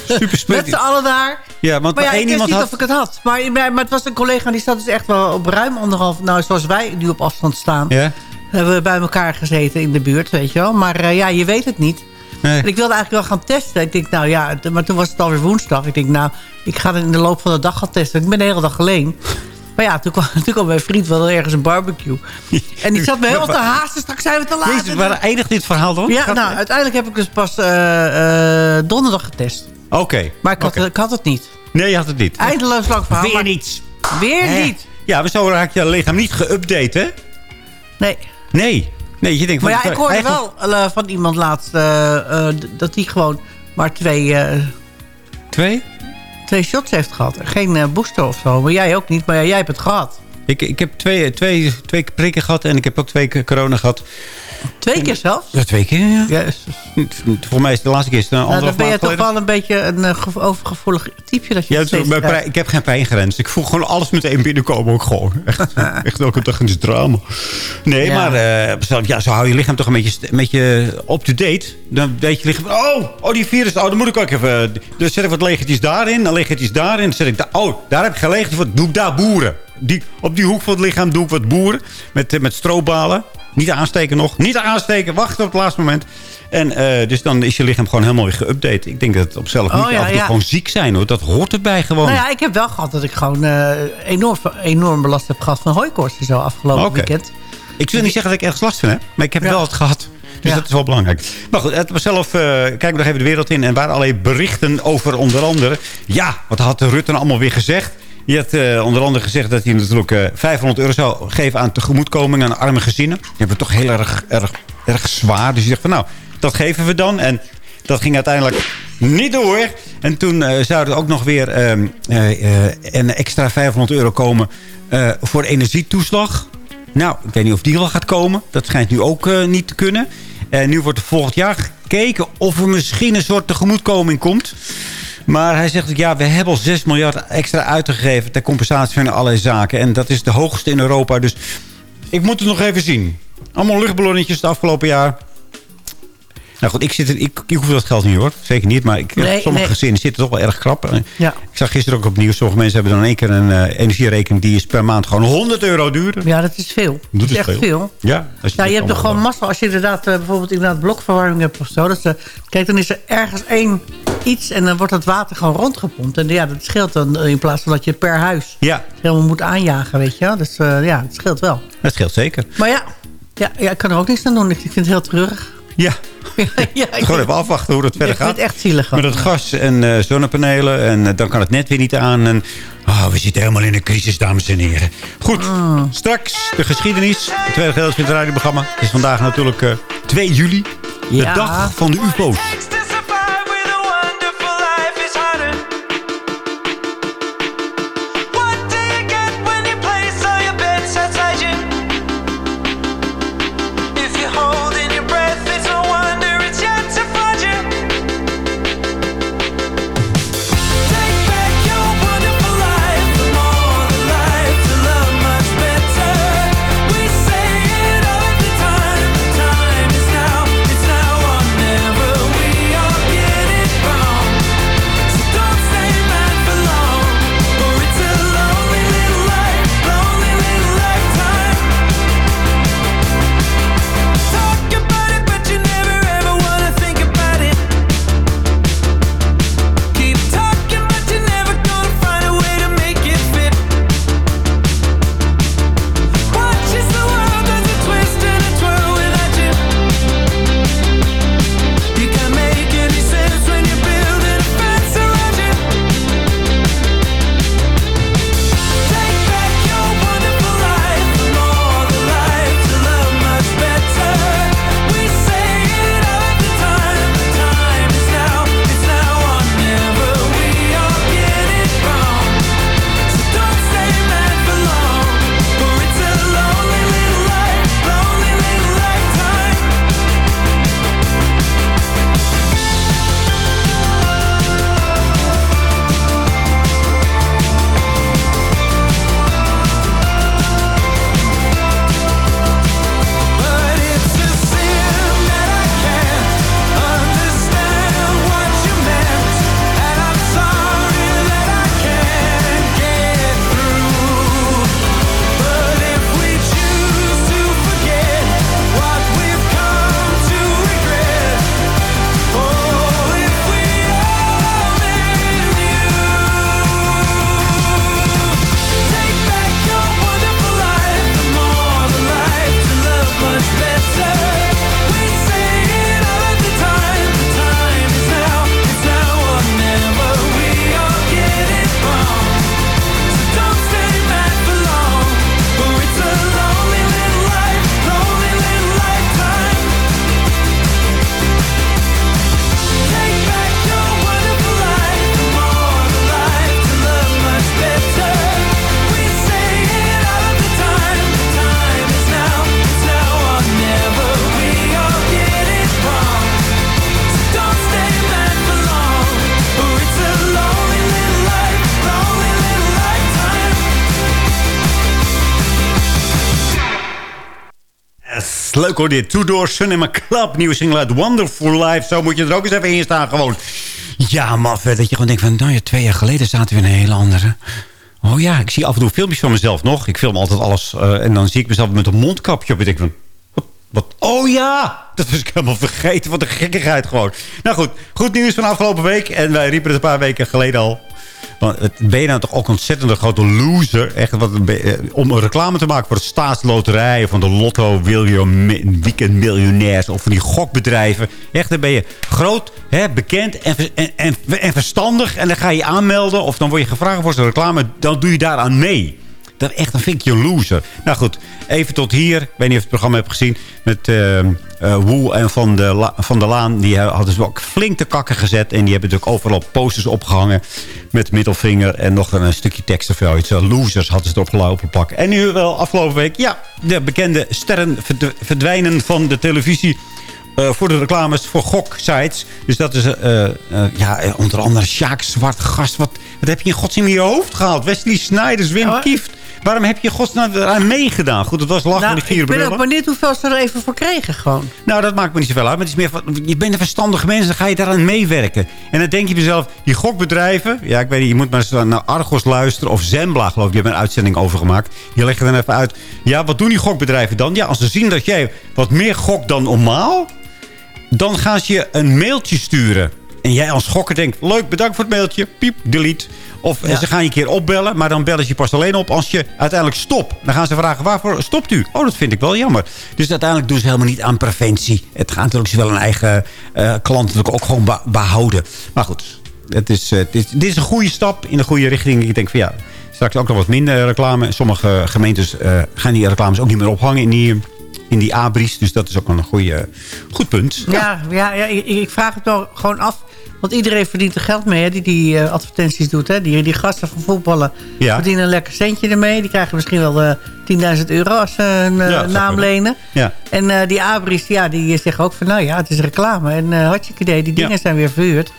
Super Met z'n allen daar. Ja, want maar ja, één ik wist niet had... of ik het had. Maar, maar, maar het was een collega die zat dus echt wel op ruim anderhalf... Nou, zoals wij nu op afstand staan. Ja. Hebben we bij elkaar gezeten in de buurt, weet je wel. Maar uh, ja, je weet het niet. Nee. En ik wilde eigenlijk wel gaan testen. Ik denk, nou ja, maar toen was het alweer woensdag. Ik denk, nou, ik ga het in de loop van de dag gaan testen. Ik ben de hele dag alleen. Maar ja, toen kwam, toen kwam mijn vriend wel ergens een barbecue. En die zat me helemaal te haasten. Straks zijn we te laat. Jezus, waar eindigt dit verhaal dan? Ja, nou, uiteindelijk heb ik dus pas uh, uh, donderdag getest. Oké. Okay. Maar ik had, okay. ik had het niet. Nee, je had het niet. Eindeloos lang verhaal. Weer niets. Weer Hè? niet. Ja, maar zo raak je lichaam niet geüpdate, hè? Nee. Nee. Nee, je denkt maar van, ja, ik hoorde eigenlijk... wel uh, van iemand laatst... Uh, dat hij gewoon maar twee... eh, twee? Twee shots heeft gehad. Geen booster of zo. Maar jij ook niet. Maar ja, jij hebt het gehad. Ik, ik heb twee, twee, twee prikken gehad en ik heb ook twee keer corona gehad. Twee keer zelfs? Ja, twee keer, ja. Yes. Voor mij is de laatste keer een nou, Dan ben je toch wel een beetje een uh, overgevoelig typeje. Dat je ja, ik heb geen pijngrens. Ik voel gewoon alles meteen binnenkomen ook gewoon. Echt, echt elke dag een drama. Nee, ja. maar uh, ja, zo hou je lichaam toch een beetje, een beetje up-to-date. Dan weet je lichaam, oh, oh, die virus, oh, dan moet ik ook even... Dus zet ik wat legertjes daarin, dan legertjes daarin. Dan zet ik daar, oh, daar heb ik geen legertjes voor, doe ik daar boeren. Die, op die hoek van het lichaam doe ik wat boeren. Met, met stroobalen. Niet aansteken nog. Niet aansteken. Wachten op het laatste moment. En eh, dus dan is je lichaam gewoon heel mooi geüpdate. Ik denk dat het op zelf Oh, niet ja, af en toe ja. gewoon ziek zijn. hoor. Dat hoort erbij gewoon. Nou ja, ik heb wel gehad dat ik gewoon eh, enorm, enorm belast heb gehad van hooikoorts en zo afgelopen weekend. Ik wil niet zeggen dat ik ergens last van heb. Maar ik heb wel het gehad. Dus Ja. dat is wel belangrijk. Maar goed, het was zelf, eh kijken we nog even de wereld in. En waren allerlei berichten over onder andere... Ja, wat had Rutte nou allemaal weer gezegd? Je had eh, onder andere gezegd dat hij natuurlijk eh, 500 euro zou geven aan tegemoetkoming aan arme gezinnen. Die hebben het toch heel erg, erg, erg zwaar. Dus je zegt van nou, dat geven we dan. En dat ging uiteindelijk niet door. En toen eh, zou er ook nog weer ehm, eh, eh, een extra 500 euro komen eh, voor energietoeslag. Nou, ik weet niet of die wel gaat komen. Dat schijnt nu ook eh, niet te kunnen. En nu wordt er volgend jaar gekeken of er misschien een soort tegemoetkoming komt. Maar hij zegt, ja, we hebben al 6 miljard extra uitgegeven... ter compensatie van allerlei zaken. En dat is de hoogste in Europa. Dus ik moet het nog even zien. Allemaal luchtballonnetjes het afgelopen jaar. Nou goed, ik, zit er, ik, ik hoef dat geld niet hoor. Zeker niet. Maar ik, Nee, sommige nee. gezinnen zitten toch wel erg krap. En Ja. Ik zag gisteren ook opnieuw. Sommige mensen hebben dan in één keer een eh, energierekening... die is per maand gewoon 100 euro duurder. Ja, dat is veel. Dat, Dat is echt veel. veel. Ja, als Ja, je hebt dat toch gewoon massa. Als je inderdaad eh, bijvoorbeeld inderdaad blokverwarming hebt of zo. Dat ze, kijk, dan is er ergens één iets en dan wordt het water gewoon rondgepompt. En ja, dat scheelt dan eh, in plaats van dat je per huis Ja, helemaal moet aanjagen, weet je. Dus eh, ja, het scheelt wel. dat scheelt zeker. Maar ja, ja, ja, ik kan er ook niks aan doen. Ik vind het heel treurig. Ja, ja, ja, gewoon even afwachten hoe het verder gaat. het echt zielig. Met het gas en eh, zonnepanelen. En eh, dan kan het net weer niet aan. En, ah, we zitten helemaal in een crisis, dames en heren. Goed, Mm. straks de geschiedenis. Het tweede gedeelte van het radioprogramma. Het is vandaag natuurlijk eh, 2 juli. De Ja. dag van de ufo's. Leuk hoor dit. Two Door Cinema Club. Nieuwe single uit Wonderful Life. Zo moet je er ook eens even in staan gewoon. Ja, maf. Dat je gewoon denkt van... Nou ja, twee jaar geleden zaten we in een hele andere... Oh ja, ik zie af en toe filmpjes van mezelf nog. Ik film altijd alles. eh, en dan zie ik mezelf met een mondkapje op. En ik van... Wat, oh ja, dat was ik helemaal vergeten. Wat een gekkigheid gewoon. Nou goed, goed nieuws van afgelopen week. En wij riepen het een paar weken geleden al. Want ben je nou toch ook ontzettend een grote loser... Echt, wat, je- om een reclame te maken voor de staatsloterij... of van de Lotto, William, weekendmiljonairs... of van die gokbedrijven. Echt, dan ben je groot, hè, bekend en, en, en, verstandig... en dan ga je aanmelden of dan word je gevraagd voor zo'n reclame... dan doe je daaraan mee. Dat echt, dan vind ik je loser. Nou goed, even tot hier. Ik weet niet of je het programma hebt gezien. Met eh eh, Woe en Van de, La- van der Laan. Die hadden ze ook flink te kakken gezet. En die hebben natuurlijk overal posters opgehangen. Met middelvinger en nog een, stukje tekst of zoiets. Eh, Losers hadden ze erop gelopen plakken. En nu wel afgelopen week. Ja, de bekende sterren verd- verdwijnen van de televisie. eh, voor de reclames voor goksites. Dus dat is ja, onder andere Sjaak Zwart Gast. Wat, wat heb je in godsnaam in je hoofd gehaald? Wesley Snijders, Wim Kieft. Waarom heb je godsnaam eraan meegedaan? Goed, het was lachen Nou, die vier ik ben ook brillen. benieuwd hoeveel ze er even voor kregen gewoon. Nou, dat maakt me niet zoveel uit. Maar het is meer van, je bent een verstandige mens, dan ga je daaraan meewerken. En dan denk je jezelf, die gokbedrijven... Ja, ik weet niet, je moet maar eens naar Argos luisteren. Of Zembla, geloof ik, die hebben een uitzending over gemaakt. Die leggen dan even uit. Ja, wat doen die gokbedrijven dan? Ja, als ze zien dat jij wat meer gokt dan normaal... dan gaan ze je een mailtje sturen. En jij als gokker denkt, leuk, bedankt voor het mailtje. Piep, delete. Of eh, ze gaan je een keer opbellen, maar dan bellen ze je pas alleen op als je uiteindelijk stopt. Dan gaan ze vragen, waarvoor stopt u? Oh, dat vind ik wel jammer. Dus uiteindelijk doen ze helemaal niet aan preventie. Het gaat natuurlijk ze wel een eigen eh, klant natuurlijk ook gewoon be- behouden. Maar goed, het is, eh, dit, dit is een goede stap in de goede richting. Ik denk van ja, straks ook nog wat minder reclame. Sommige gemeentes gaan die reclames ook niet meer ophangen in die, in die abris. Dus dat is ook wel een goede, goed punt. Ja, ja, ja ik, ik vraag het wel gewoon af. Want iedereen verdient er geld mee hè, die die eh, advertenties doet. Hè. Die, die gasten van voetballen Ja. verdienen een lekker centje ermee. Die krijgen misschien wel eh 10.000 euro als ze een Ja, zou naam lenen. Ja. En die abris, ja, die zeggen ook van... nou ja, het is reclame. En eh hartstikke idee, die dingen zijn weer verhuurd.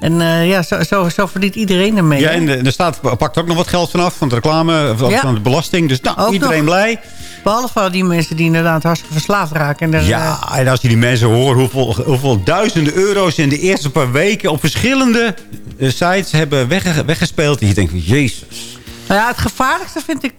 En eh, ja, zo, zo, zo verdient iedereen ermee. Ja, en de, de staat pakt ook nog wat geld vanaf. Van de reclame, van, Ja. de belasting. Dus nou, Ook iedereen nog. blij. Behalve al die mensen die inderdaad hartstikke verslaafd raken. En er, Ja, eh, en als je die mensen hoort hoeveel, hoeveel duizenden euro's in de eerste paar weken op verschillende eh, sites hebben wegge- weggespeeld. En je denkt, jezus. Nou ja, het gevaarlijkste vind ik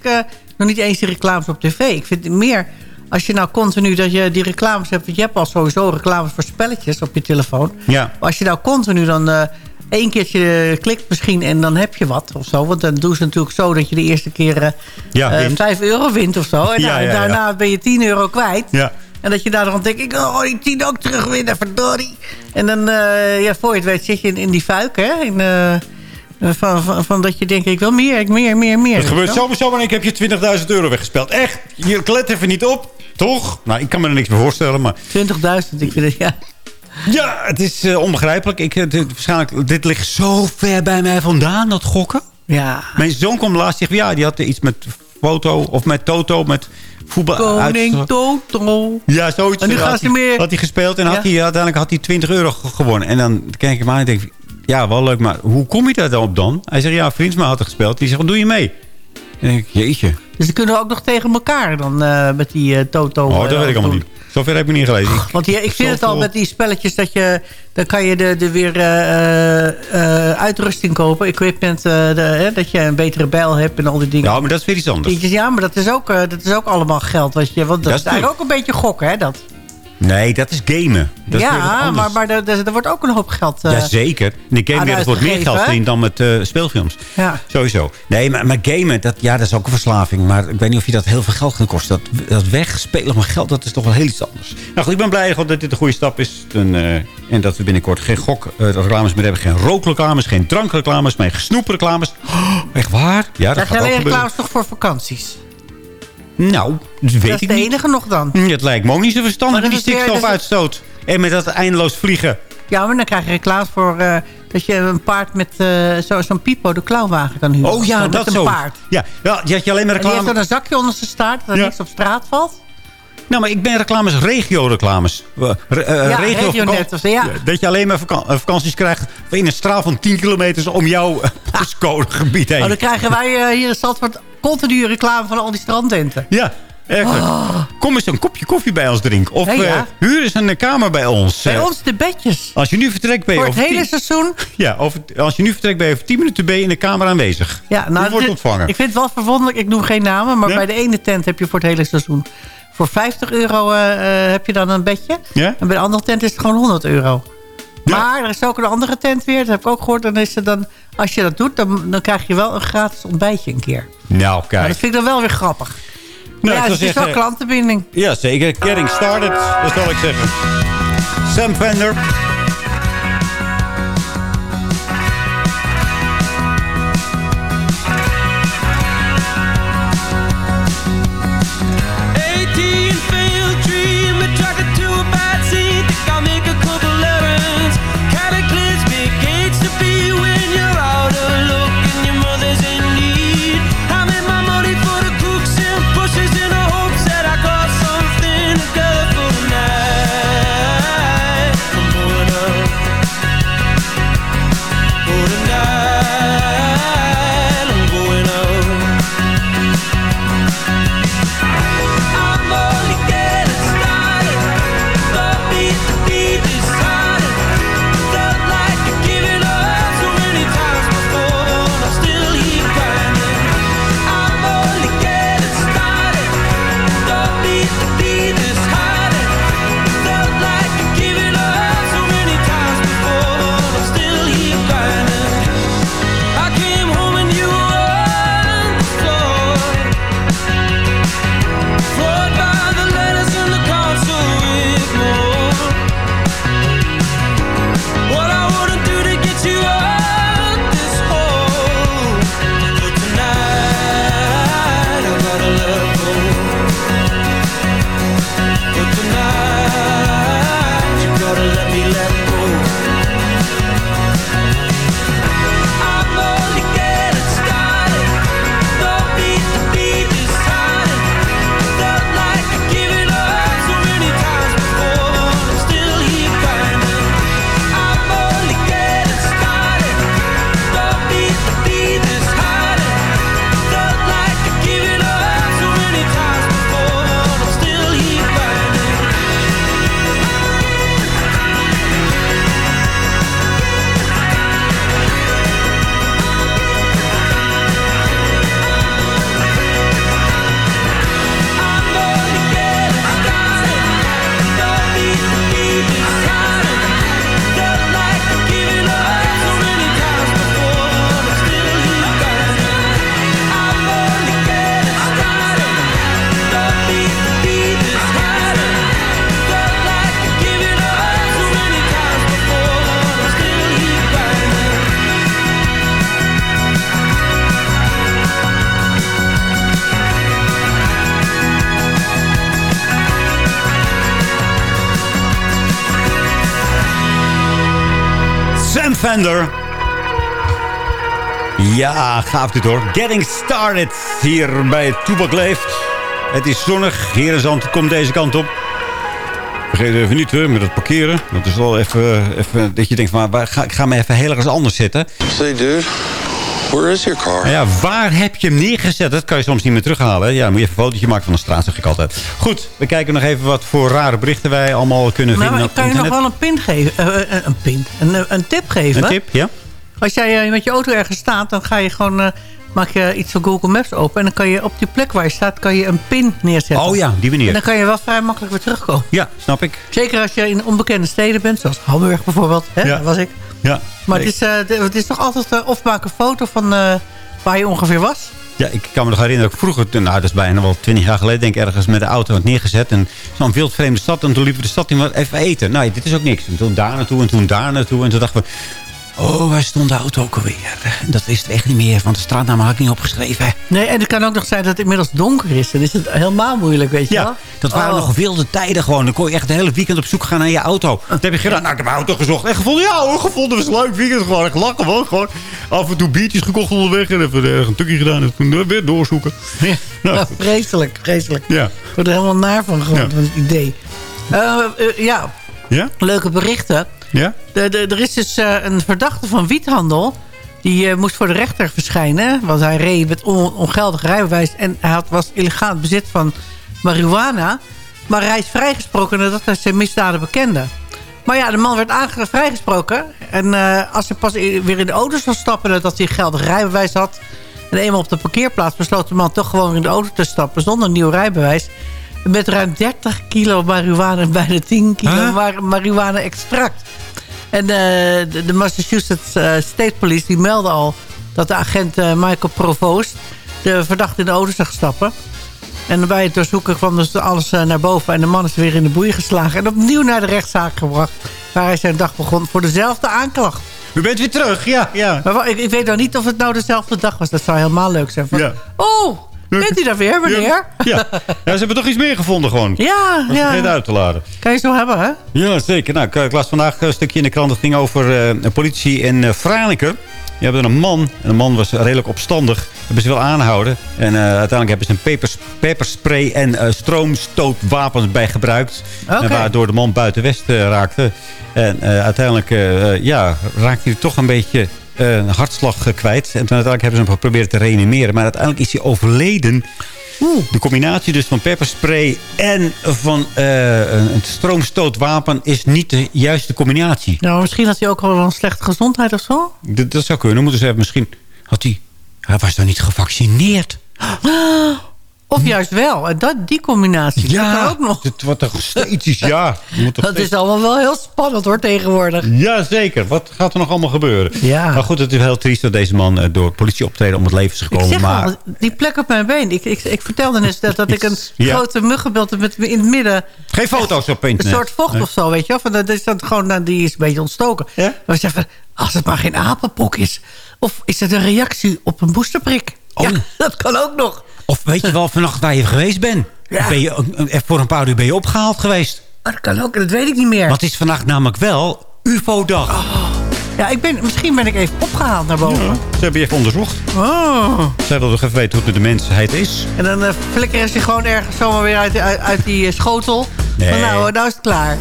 nog niet eens die reclames op tv. Ik vind het meer als je nou continu dat je die reclames hebt. Je hebt al sowieso reclames voor spelletjes op je telefoon. Ja. Maar als je nou continu dan eh één keertje klikt misschien en dan heb je wat of zo. Want dan doen ze natuurlijk zo dat je de eerste keer eh Ja, eh, wint. 5 euro wint of zo. En Ja, daarna ben je 10 euro kwijt. Ja. En dat je daar dan denk ik, oh, die 10 ook terugwinnen, verdorie. En dan, eh, ja, voor je het weet, zit je in, in die fuik, hè. In, eh, van, van, van dat je denkt, ik wil meer, ik meer, meer, meer. Het gebeurt zomaar zomaar en ik heb je 20.000 euro weggespeeld. Echt, je let even niet op. Toch? Nou, ik kan me er niks bij voorstellen, maar... 20.000, ik vind het, ja. Ja, het is eh, onbegrijpelijk. Ik, eh, dit, waarschijnlijk, dit ligt zo ver bij mij vandaan, dat gokken. Ja. Mijn zoon kwam laatst zeggen, ja, die had iets met foto of met Toto, met voetbal. Koning uit- Toto. Ja, zoiets. En nu had gaan ze hij- meer- Had hij gespeeld en had Ja. hij, uiteindelijk had hij 20 euro ge- gewonnen. En dan kijk ik hem aan en denk ik, ja, wel leuk, maar hoe kom je daar dan op dan? Hij zegt, ja, vriend had er gespeeld. Die zegt, wat doe je mee? En dan denk ik, jeetje. Dus ze kunnen ook nog tegen elkaar dan eh, met die eh, Toto. Oh, dat eh, weet ik allemaal niet. Zover heb ik niet gelezen. Want ja, ik vind het al met die spelletjes dat je... Dan kan je de, de weer uitrusting kopen. Equipment. de, hè, dat je een betere bijl hebt en al die dingen. Ja, maar dat is weer iets anders. Ja, maar dat is ook, dat is ook allemaal geld. Wat je, want dat, Dat is is eigenlijk ook een beetje gokken, hè? Dat. Nee, dat is gamen. Dat ja, maar, maar er, wordt ook een hoop geld... eh, Jazeker. In de gamewereld wordt meer geld verdiend dan met eh, speelfilms. Ja. Sowieso. Nee, maar, maar gamen, dat, ja, dat is ook een verslaving. Maar ik weet niet of je dat heel veel geld gaat kosten. Dat, dat wegspelen van geld, dat is toch wel heel iets anders. Nou goed, ik ben blij dat dit een goede stap is. En, eh, en dat we binnenkort geen gokreclames meer hebben. Geen rookreclames, geen drankreclames, maar geen snoepreclames. Oh, echt waar? Ja, dat je gaat ook alleen reclames toch voor vakanties? Nou, dat weet dat is ik de niet. enige nog dan. Hm, Het lijkt me ook niet zo verstandig die is stikstofuitstoot. En met dat eindeloos vliegen. Ja, maar dan krijg je reclames voor... eh, dat je een paard met eh, zo- zo'n Pipo, de klauwwagen kan huren. Oh ja, Zo, dat met zo. een paard. Ja, ja, je had je alleen maar En die reclame... heeft dan een zakje onder zijn staart, dat Ja. niks op straat valt. Nou, maar ik ben reclames, regio-reclames. Eh, eh, Ja, regio zo, ja. Dat je alleen maar vaka- vakanties krijgt in een straal van 10 kilometer om jouw postcodegebied heen. Oh, dan krijgen wij eh, hier in Zandvoort continu reclame van al die strandtenten. Ja, echt. Oh. Kom eens een kopje koffie bij ons drinken. Of ja. eh, huur eens een kamer bij ons. Bij Eh, ons de bedjes. Als je nu vertrekt ben je Voor het hele tien- seizoen. Ja, over, als je nu vertrekt ben je over 10 minuten ben je in de kamer aanwezig. Ja, nou, Je wordt ontvangen. Ik vind het wel verwonderlijk, ik noem geen namen... maar Ja? bij de ene tent heb je voor het hele seizoen... voor 50 euro eh, heb je dan een bedje. Ja? En bij de andere tent is het gewoon 100 euro. Maar er is ook een andere tent weer, dat heb ik ook gehoord. Dan is het dan, als je dat doet, dan, dan krijg je wel een gratis ontbijtje een keer. Nou, Maar kijk. dat vind ik dan wel weer grappig. Nou, ja, het is wel zeggen- klantenbinding. Ja, zeker. Getting started, dat zal ik zeggen. Sam Fender. Ja, gaaf dit hoor. Getting started hier bij Toebak Leeft. Het is zonnig. Hier in Zand komt deze kant op. Vergeet even niet hè, met het parkeren. Dat is wel even, even dat je denkt van, waar ga, ik ga me even heel ergens anders zetten. Say, dude, where is your car? Maar ja, waar heb je hem neergezet? Dat kan je soms niet meer terughalen. Ja, dan moet je even een fotootje maken van de straat, zeg ik altijd. Goed, we kijken nog even wat voor rare berichten wij allemaal kunnen Nou, vinden ik kan je nog wel een pin geven. eh, eh, een pin. Een, eh, een tip geven. Een tip, ja? Als jij eh, met je auto ergens staat, dan ga je gewoon... eh, maak je iets van Google Maps open. En dan kan je op die plek waar je staat, kan je een pin neerzetten. Oh ja, die manier. En dan kan je wel vrij makkelijk weer terugkomen. Ja, snap ik. Zeker als je in onbekende steden bent, zoals Hamburg bijvoorbeeld. Hè? Ja. Dat was ik. Ja. Maar het, is, eh, het is toch altijd... eh, of maak een foto van eh, waar je ongeveer was. Ja, ik kan me nog herinneren. dat ik Vroeger, nou, dat is bijna wel twintig jaar geleden, denk ik, ergens met de auto had neergezet. En zo'n wildvreemde stad. En toen liepen we de stad in wat even eten. Nou, dit is ook niks. En toen daar naartoe en toen daar naartoe. En toen dachten we, oh, waar stond de auto ook alweer? Dat wisten we echt niet meer, want de straatnaam had ik niet opgeschreven. Nee, en het kan ook nog zijn dat het inmiddels donker is. Dan is het helemaal moeilijk, weet je wel. Ja, dat waren Oh. nog wilde tijden gewoon. Dan kon je echt de hele weekend op zoek gaan naar je auto. Wat heb je gedaan? Nou, ik heb mijn auto gezocht. En gevonden, ja hoor, gevonden. was een leuk weekend. Gewoon echt lachen, gewoon. gewoon. Af en toe biertjes gekocht onderweg. En even ergens een tukje gedaan. En toen weer doorzoeken. Nou, Ja, vreselijk, vreselijk. Ja. Ik word er helemaal naar van gewoon, Ja. van het idee. Eh, eh, ja, Ja? leuke berichten. Ja? Er is dus eh, een verdachte van wiethandel. Die eh, moest voor de rechter verschijnen. Want hij reed met on, ongeldig rijbewijs. En hij had, was illegaal bezit van marihuana. Maar hij is vrijgesproken nadat hij zijn misdaden bekende. Maar ja, de man werd vrijgesproken. En eh, als hij pas weer in de auto zou stappen... nadat hij geldig rijbewijs had... en eenmaal op de parkeerplaats besloot de man toch gewoon in de auto te stappen... zonder nieuw rijbewijs... Met ruim 30 kilo marihuana en bijna 10 kilo Huh? mar- marihuana-extract. En eh, de, de Massachusetts eh, State Police die meldde al... dat de agent eh, Michael Provoost de verdachte in de auto zag stappen. En bij het doorzoeken kwam dus alles naar boven... en de man is weer in de boei geslagen... en opnieuw naar de rechtszaak gebracht... waar hij zijn dag begon voor dezelfde aanklacht. U bent weer terug, ja. ja. Maar ik, ik weet nou niet of het nou dezelfde dag was. Dat zou helemaal leuk zijn. Van, Ja. Oh, bent u daar weer, meneer? Ja. ja, ze hebben toch iets meer gevonden gewoon. Ja, is ja. uit te laden. Kan je zo hebben, hè? Ja, zeker. Nou, ik, ik las vandaag een stukje in de krant. Het ging over eh, een politie in uh, Franeker. Die hebben een man. En de man was redelijk opstandig. Hebben ze wel aanhouden. En eh, uiteindelijk hebben ze een pepers, pepperspray en eh, stroomstootwapens bij gebruikt. En waardoor de man buiten West eh, raakte. En eh, uiteindelijk eh, eh, ja, raakte hij toch een beetje eh, een hartslag eh, kwijt. En toen uiteindelijk hebben ze hem geprobeerd te reanimeren. Maar uiteindelijk is hij overleden. De combinatie dus van pepperspray en van eh, een stroomstootwapen is niet de juiste combinatie. Nou, misschien had hij ook wel een slechte gezondheid of zo. Dat, dat zou kunnen. Moeten ze even, misschien had hij... Hij was dan niet gevaccineerd. Of juist wel. En dat, die combinatie. Ja, dat ook nog. Het wordt toch steeds iets... Ja, moet Dat steeds- is allemaal wel heel spannend hoor, tegenwoordig. Ja, zeker. Wat gaat er nog allemaal gebeuren? Ja. Maar goed, het is heel triest dat deze man eh, door politie optreden om het leven is Ik gekomen. zeg maar al, die plek op mijn been. Ik, ik, ik vertelde net dat, dat ik een Ja. grote muggenbeeld heb met in het midden. geen foto's op Een internet. soort vocht Nee. of zo, weet je wel. Van, dat is dat gewoon, nou, die is een beetje ontstoken. Ja? Maar we zeggen, als het maar geen apenpok is. Of is het een reactie op een boosterprik? Ja, dat kan ook nog. Of weet je wel vannacht waar je geweest bent? Ja. Ben je, een- voor een paar uur ben je opgehaald geweest. Maar dat kan ook, dat weet ik niet meer. Het is vannacht namelijk wel UFO-dag. Ja, ik ben, misschien ben ik even opgehaald naar boven. Ze hebben je even onderzocht. Oh. Zij wilden toch even weten hoe het met de mensheid is. En dan uh, flikkeren ze gewoon ergens zomaar weer uit, uit, uit die eh, schotel. Nee. Van, nou, nou is het klaar.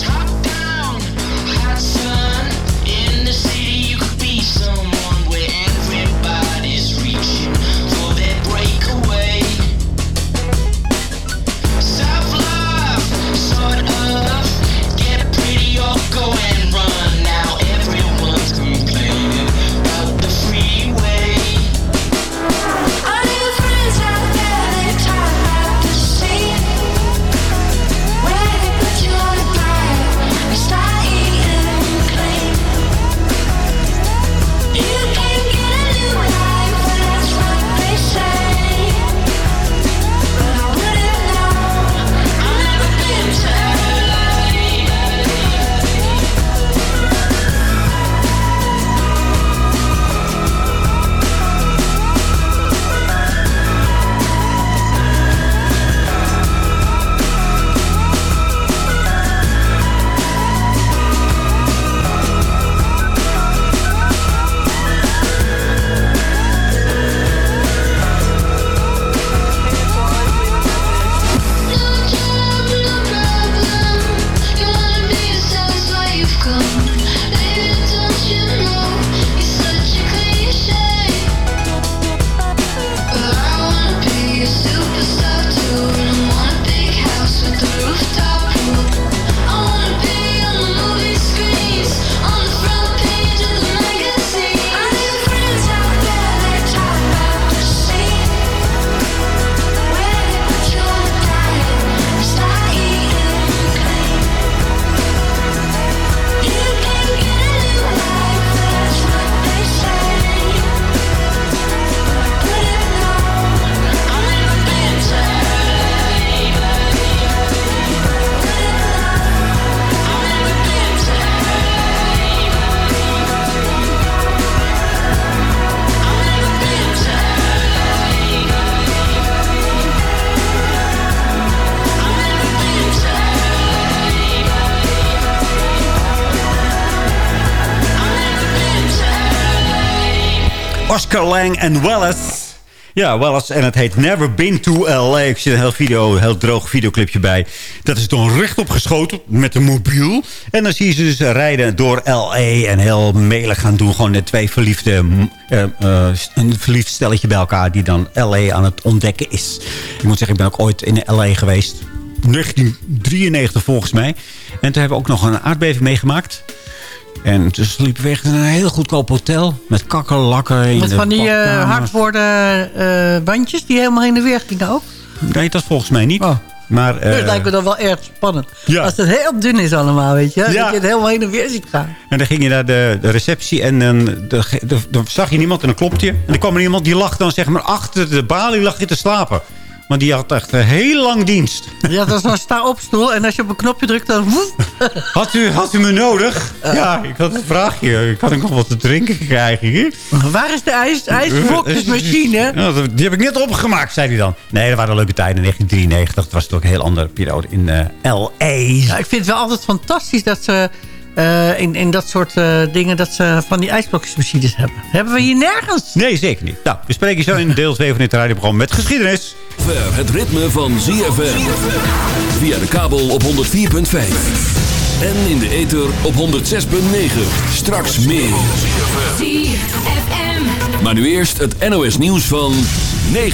Oscar Lang en Wallace. Ja, Wallace. En het heet Never Been to L.A. Ik zie een heel, video, heel droog videoclipje bij. Dat is dan rechtop geschoten met een mobiel. En dan zie je ze dus rijden door L.A. en heel melig gaan doen. Gewoon net twee verliefde... eh, eh, een verliefd stelletje bij elkaar die dan L.A. aan het ontdekken is. Ik moet zeggen, ik ben ook ooit in L.A. geweest. 1993 volgens mij. En toen hebben we ook nog een aardbeving meegemaakt. En toen sliepen we echt in een heel goedkoop hotel. Met kakkerlakken in Met van die eh badkamers. hardwoorden eh, bandjes die helemaal in de weer gingen ook. Nee, dat volgens mij niet. Oh. Maar, eh, dat lijkt me dan wel erg spannend. Ja. Als het heel dun is allemaal, weet je. Ja. Dat je het helemaal heen en weer ziet gaan. En dan ging je naar de, de receptie en dan, de, de- dan zag je niemand en dan klopte je. En dan kwam er iemand die lag dan zeg maar achter de balie lag je te slapen. Want die had echt een heel lang dienst. Ja, dat is een sta-opstoel. En als je op een knopje drukt, dan... Had u, had u me nodig? Ja, ik had een vraagje. Ik nog wat te drinken krijgen hier? Waar is de ijs, ijsblokjesmachine? Ja, die heb ik net opgemaakt, zei hij dan. Nee, dat waren leuke tijden. In 1993 dat was toch een heel andere periode in eh, L.A. Ja, ik vind het wel altijd fantastisch dat ze... eh, in, in dat soort eh, dingen dat ze van die ijsblokjesmachines hebben. Hebben we hier nergens. Nee, zeker niet. Nou, we spreken zo in deel 2 van dit radioprogramma met geschiedenis. Ver het ritme van ZFM. Via de kabel op 104.5. En in de ether op 106.9. Straks meer. Maar nu eerst het NOS nieuws van 9